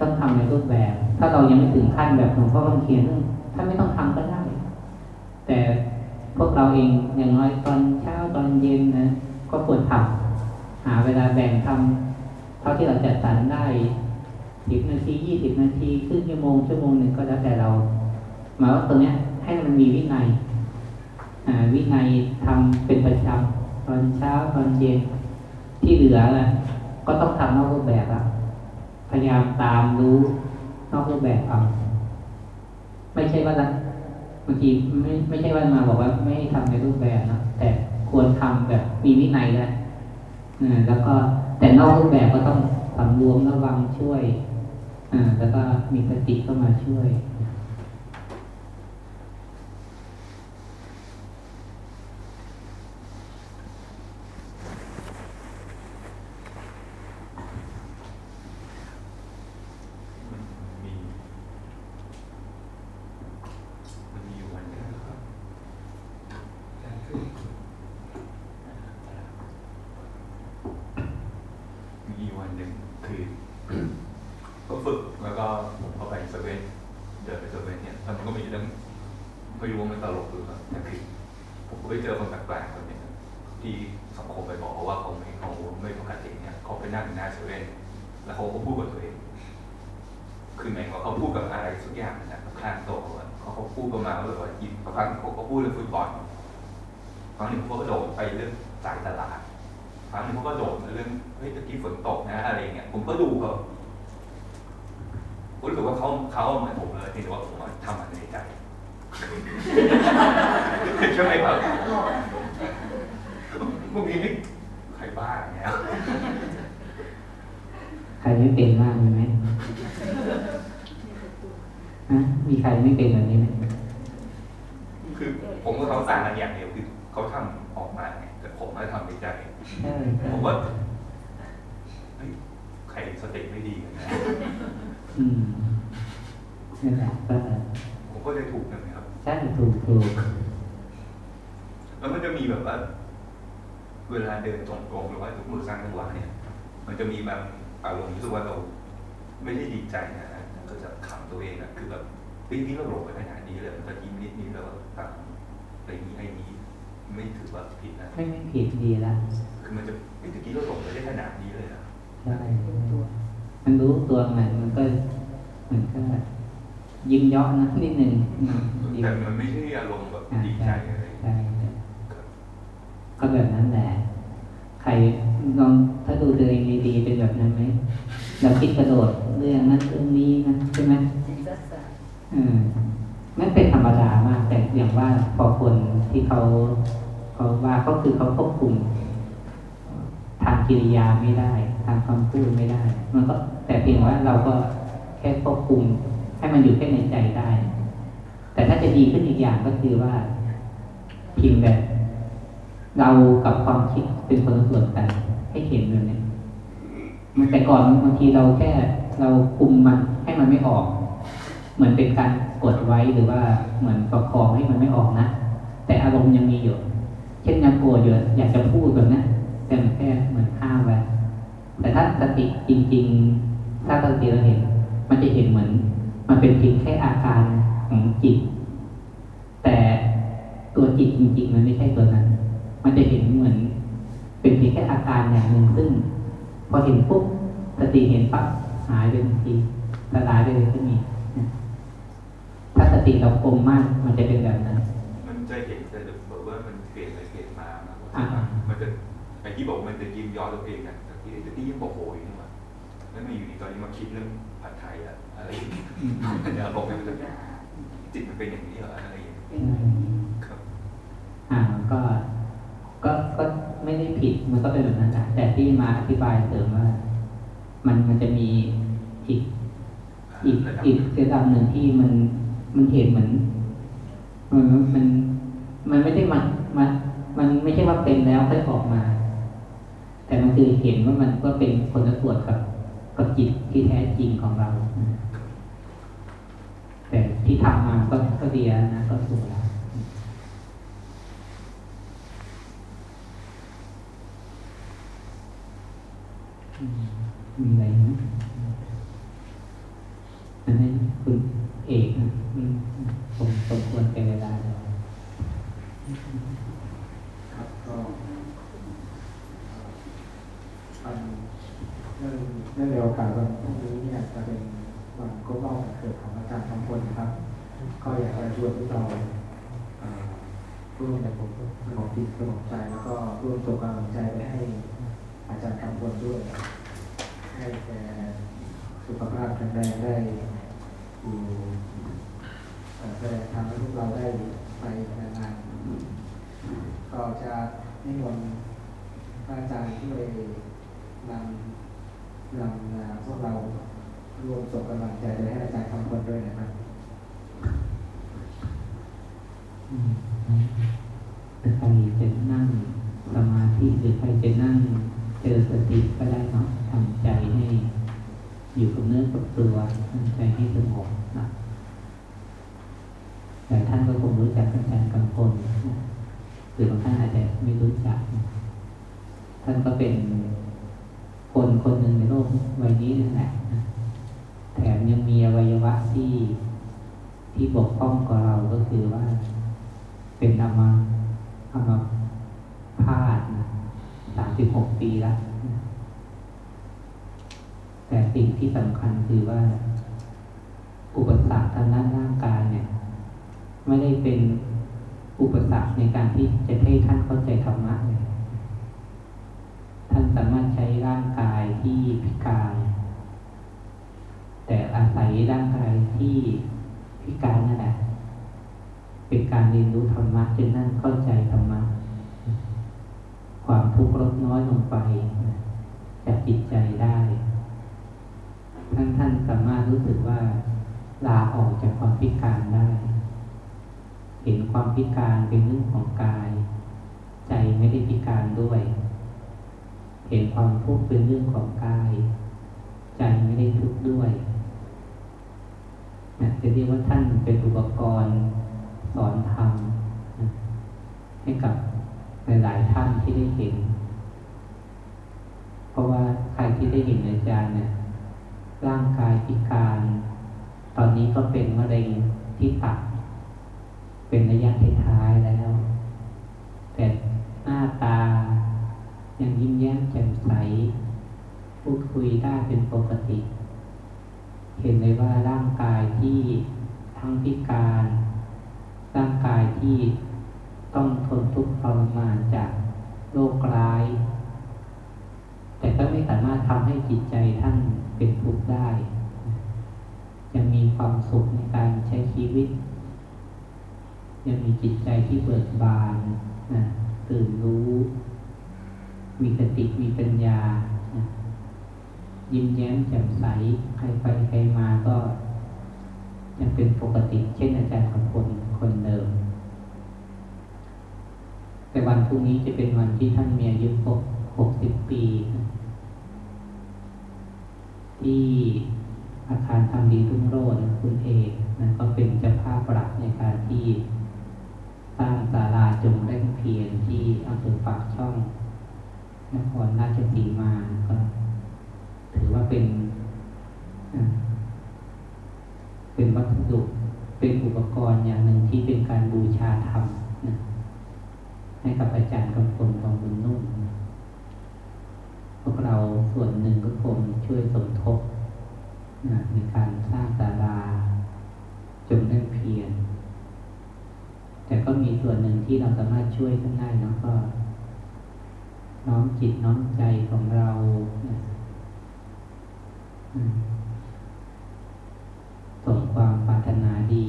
ต้องทำในรูปแบบ ถ้าเรายังไม่ถึงขั้นแบบหลวงพ่อคำเขียนเรื่องถ้าไม่ต้องทำก็ได้ แต่พวกเราเองอย่างน้อยตอนเช้าตอนเย็นนะก็ควรทำหาเวลาแบ่งทำเท่าที่เราจัดสรรได้สิบนาทียี่สิบนาทีครึ่งชั่วโมงชั่วโมงหนึ่งก็แล้วแต่เราหมายว่าตรงนี้ให้มันมีวินัยอ่าวินัยทำเป็นประจำตอนเช้าตอนเย็นที่เหลือนะก็ต้องทำนอกรูปแบบละ พยายามตามรู้นอกรูปแบบเอาไม่ใช่ว่าละบางทีไม่ไม่ใช่ว่ามาบอกว่าไม่ให้ทำในรูปแบบนะแต่ควรทำแบบมีวินัยแล้วอ่าแล้วก็แต่นอกรูปแบบก็ต้องสำรวมระวังช่วยอ่าแล้วก็มีสติเข้ามาช่วย มันมีมันมีอยู่วันหนึงนะครับมีอยู่วันหนึ่งคือึกแล้วก็ผมเข้าไปเซเว่นเดินไปเซเว่นเนี่ยแล้วมันก็มีเรื่องไม่รู้ว่ามันตลกหรือเปล่าแต่คือผมก็ไปเจอคนแปลกๆคนนี้งที่สังคมไปบอกว่าเขาไม่เขาไม่ปกติเนี่ยเขาไปนั่งอยู่หน้าเซเว่นแล้วเขาก็พูดกับตัวเอง คือหมายความว่าเขาพูดกับอะไรสักอย่างนะข้างโต๊ะอะเขาเขาพูดประมาณว่าแบบว่าหยิบบางครั้งเขาก็พูดเรื่องฟุตบอลครั้งหนึ่งเขาก็โดดไปเรื่องสายตลาดครั้งหนึ่งเขาก็โดดมาเรื่องเฮ้ยตะกี้ฝนตกนะอะไรอย่างเงี้ยผมก็ดูเขาผมรู้สึกว่าเขาเขาเหมือนผมเลยเพียงแต่ว่าผมอะทำมันในใจ ใช่ไหมครับพวกนี้นี่ใครบ้าอย่างเงี้ย ใครไม่เป็นบ้างมีไหมฮะมี ใครไม่เป็นแบบนี้ไหมคือผมกับเขาต่างกันอย่างเดียวคือเขาทำออกมาไงแต่ผมไม่ทำในใจใช่ผมว่าเฮ้ยใครสติไม่ดีกันนะอืมนั่นแหละก็ผมก็จะถูกกันนะครับใช่ถูกถูกแล้วมันจะมีแบบว่า เวลาเดินตรงๆหรือว่าถูกมือสร้างจังหวะเนี่ย มันจะมีแบบอารมณ์รู้สึกว่าเราไม่ได้ดีใจนะก็จะขำตัวเองอะคือ แบบเฮ้ยนี่เราหลงไปขนาดนี้เลยมันก็ยิ้มนิดนิดแล้วก็ตามอะไรนี้ไอ้นี้ไม่ถือว่าผิดนะไม่ไม่ผิดดีละคือมันจะเฮ้ยตะกี้เราหลงไปได้ขนาดนี้เลยอะใช่มันรู้ตัวมันมันก็มันก็ยิ้มเยาะนะนิดหนึ่งอืมยิ้มแต่มันไม่ใช่อารมณ์แบบอ่าดีใจใช่อะไรใช่ก็แบบนั้นแหละ ใครลองถ้าดูตัวเองดีๆเป็นแบบนั้นไหมเราคิดกระโดดเรื่องนั้นเรื่องนี้นะใช่ไหมจิตสัสสะอื มนั่นเป็นธรรมดามาก แต่อย่างว่าพอคนที่เขาเขาว่าก็คือเขาควบคุม ทางกิริยาไม่ได้ ทางคำพูดไม่ได้ มันก็แต่เพียงว่าเราก็แค่ควบคุม ให้มันอยู่แค่ในใจได้ แต่ถ้าจะดีขึ้นอีกอย่างก็คือว่าเพิมพ์แบบเรากับความคิดเป็นคนละส่วนกันให้เห็นแบบนี้มันแต่ก่อนบางทีเราแค่เราคุมมันให้มันไม่ออก เหมือนเป็นการกดไว้หรือว่าเหมือนประคองให้มันไม่ออกนะ แต่อารมณ์ยังมีอยู่ เช่นยังโกรธอยู่อยากจะพูดแบบนั้นแต่มันแค่เหมือนห้ามไว้แต่ถ้าสติจริง ๆ ถ้าสติเราเห็น มันจะเห็นเหมือน มันเป็นเพียงแค่อาการของจิต แต่ตัวจิตจริง ๆ มันไม่ใช่ตัวนั้น มันจะเห็นเหมือน เป็นเพียงแค่อาการอย่างหนึ่งซึ่ง พอเห็นปุ๊บสติเห็นปั๊บหายไปทันทีสลายไปเลยก็มี ถ้าสติเราคมมาก มันจะเป็นแบบนั้น มันจะเห็นแต่แบบว่ามันเปลี่ยนไปเปลี่ยนมานะอ่ามันจะไอ้ที่บอกว่ามันจะยิ้มย้อนตัวเองนะแต่ที่ที่ยิ้มบอกโอยนี่หว่าแล้วมาอยู่ดีตอนนี้มาคิดเรื่องผัดไทยอะอะไรอย่างเงี้ยมันจะบอกมันจะจิตมันเป็นอย่างนี้เหรออะไรอย่างเงี้ยเป็นแบบนี้ครับอ่ามันก็ก็ก็ไม่ได้ผิดมันก็เป็นแบบนั้นแหละแต่ที่มาอธิบายเสริมว่า มันมันจะมีอีกอีกระดับอีกระดับหนึ่งที่มัน มันเห็นเหมือนมันมันมันไม่ได้มันมันมันไม่ใช่ว่าเป็นแล้วค่อยออกมา แต่มันคือเห็นว่ามันก็เป็นคนละส่วนกับกับจิตที่แท้จริงของเรา แต่ที่ทำมาก็ก็ดีนะก็ถูกแล้วมีอะไรไหมอันนี้คุณ เอกนะอืมผมสมควรเป็นเวลาแล้วครับก็อันเนื่องเนื่องในโอกาสวันพรุ่งนี้เนี่ยจะเป็นวันครบรอบวันเกิดของอาจารย์ทำพลนะครับ ก็อยากจะชวนพวกเราเอ่อร่วมในผมสมองจิตสมองใจแล้วก็ร่วมส่งกำลังใจไปให้อาจารย์ทำพลด้วย ให้แกสุขภาพแข็งแรงได้ อยู่แสดงทำให้พวกเราได้ไปนานๆก็จะนิมนต์พระอาจารย์ช่วยนำนำพวกเรารวมส่งกำลังใจไปให้อาจารย์คำพลด้วยนะครับอืมใครจะนั่งสมาธิหรือใครจะนั่งเจริญสติก็ได้เนาะทำใจให้ อยู่กับเนื้อกับตัวทำใจให้สงบนะแต่ท่านก็คงรู้จักอาจารย์กำพลหรือบางท่านอาจจะไม่รู้จัก ท่านก็เป็นคนคนหนึ่งในโลกวัยนี้นั่นแหละแถมยังมีอวัยวะที่ที่บกพร่องกว่าเราก็คือว่า เป็นอามาอามาพาดนะสามสิบหกปีแล้ว แต่สิ่งที่สำคัญคือว่า อุปสรรคทางด้านร่างกายเนี่ย ไม่ได้เป็นอุปสรรคในการที่จะให้ท่านเข้าใจธรรมะเลยท่านสามารถใช้ร่างกายที่พิการ แต่อาศัยร่างกายที่พิการนั่นแหละเป็นการเรียนรู้ธรรมะจนนั่นเข้าใจธรรมะความทุกข์ลดน้อยลงไปนะจากจิตใจได้ ท่านท่านสามารถรู้สึกว่าลาออกจากความพิการได้ เห็นความพิการเป็นเรื่องของกาย ใจไม่ได้พิการด้วย เห็นความทุกข์เป็นเรื่องของกาย ใจไม่ได้ทุกข์ด้วยนะจะเรียกว่าท่านเป็นอุปกรณ์สอนธรรมให้กับหลายๆท่านที่ได้เห็น เพราะว่าใครที่ได้เห็นอาจารย์เนี่ย ร่างกายพิการ ตอนนี้ก็เป็นมะเร็งที่ตับเป็นระยะท้ายแล้ว แต่หน้าตา ยังยิ้มแย้มแจ่มใสพูดคุยได้เป็นปกติ เห็นเลยว่าร่างกายที่ทั้งพิการ ร่างกายที่ต้องทนทุกข์ทรมานจากโรคร้าย แต่ก็ไม่สามารถทำให้จิตใจท่านเป็นทุกข์ได้ ยังมีความสุขในการใช้ชีวิต ยังมี จิตใจที่เบิกบานนะตื่นรู้ มีสติมีปัญญานะยิ้มแย้มแจ่มใส ใครไปใครมาก็ยังเป็นปกติเช่นอาจารย์ของคนคนเดิม แต่วันพรุ่งนี้จะเป็นวันที่ท่านมีอายุครบหกสิบปี ที่อาคารทำดีรุ่งโรจน์นะคุณเอกนะก็เป็นเจ้าภาพหลักในการที่ สร้างศาลาจงเร่งเพียรที่อำเภอปากช่อง นครราชสีมาก็ถือว่าเป็น เป็นวัสดุเป็นอุปกรณ์อย่างหนึ่งที่เป็นการบูชาธรรมนะให้กับอาจารย์กำพลทองบุญนุ่มพวกเราส่วนหนึ่งก็คงช่วยสมทบนะในการสร้างศาลาจงเร่งเพียร แต่ก็มีส่วนหนึ่งที่เราสามารถช่วยกันได้นะก็ น้อมจิตน้อมใจของเราส่งความปรารถนาดี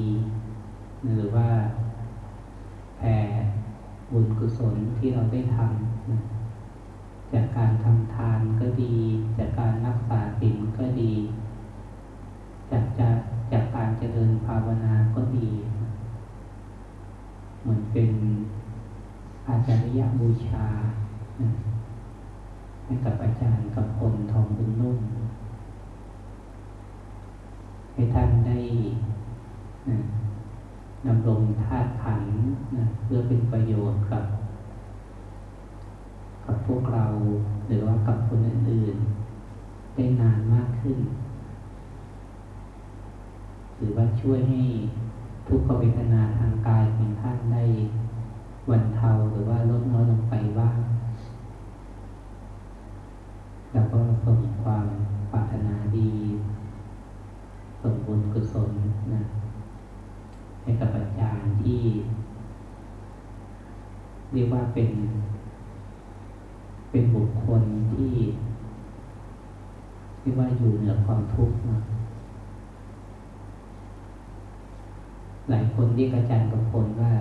หรือว่าแผ่บุญกุศลที่เราได้ทำจากการทำทานก็ดี จากการรักษาศีลก็ดี จากจากจากการเจริญภาวนาก็ดีนะเหมือนเป็นอาจาริยบูชานะให้กับอาจารย์กับคนทองบุญนุ่ม ให้ท่านได้นะดำรงธาตุขันธ์นะเพื่อเป็นประโยชน์กับ กับพวกเรา หรือว่ากับคนอื่นๆ ได้นานมากขึ้น หรือว่าช่วยให้ทุกขเวทนาทางกายของท่านได้บรรเทาหรือว่าลดน้อยลงไปบ้าง แล้วก็ส่งความปรารถนาดีส่งบุญกุศลนะให้กับอาจารย์ที่ เรียกว่าเป็น เป็นบุคคลที่เรียกว่าอยู่เหนือความทุกข์นะหลาย คนเรียกอาจารย์กับคนว่า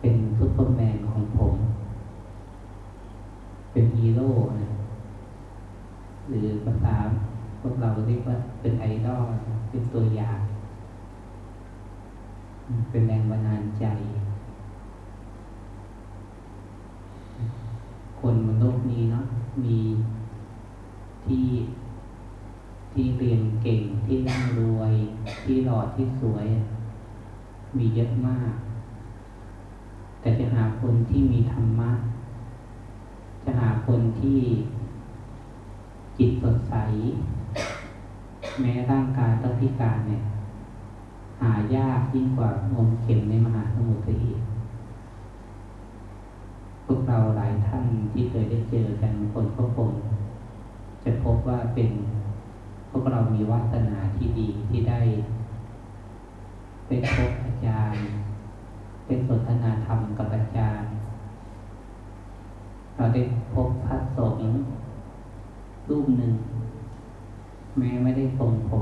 เป็นซุปเปอร์แมนของผม เป็นฮีโร่นะหรือภาษาพวกเราเรียกว่าเป็นไอดอลเป็นตัวอย่าง เป็นแรงบันดาลใจ คนบนโลกนี้เนาะมีที่ที่เรียนเก่งที่ร่ำรวย ที่หล่อที่สวย มีเยอะมาก แต่จะหาคนที่มีธรรมะ จะหาคนที่จิตสดใส แม้ร่างกายต้องพิการเนี่ย หายากยิ่งกว่างมเข็มในมหาสมุทรอีกพวกเราหลายท่านที่เคยได้เจอกันคนก็คงจะพบว่าเป็นพวกเรามีวาสนาที่ดีที่ได้ได้พบ จารย์ เป็นสนทนาธรรมกับอาจารย์ เราได้พบพระสงฆ์รูปหนึ่ง แม้ไม่ได้ทรงผม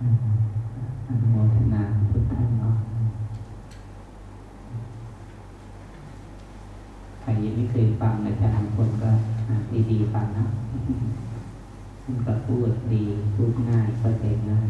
อนุโมทนาทุกท่านเนาะใครยังไม่เคยฟังอาจารย์บางคนก็ดีๆฟังนะท่านก็พูดดี พูดง่ายเข้าใจง่าย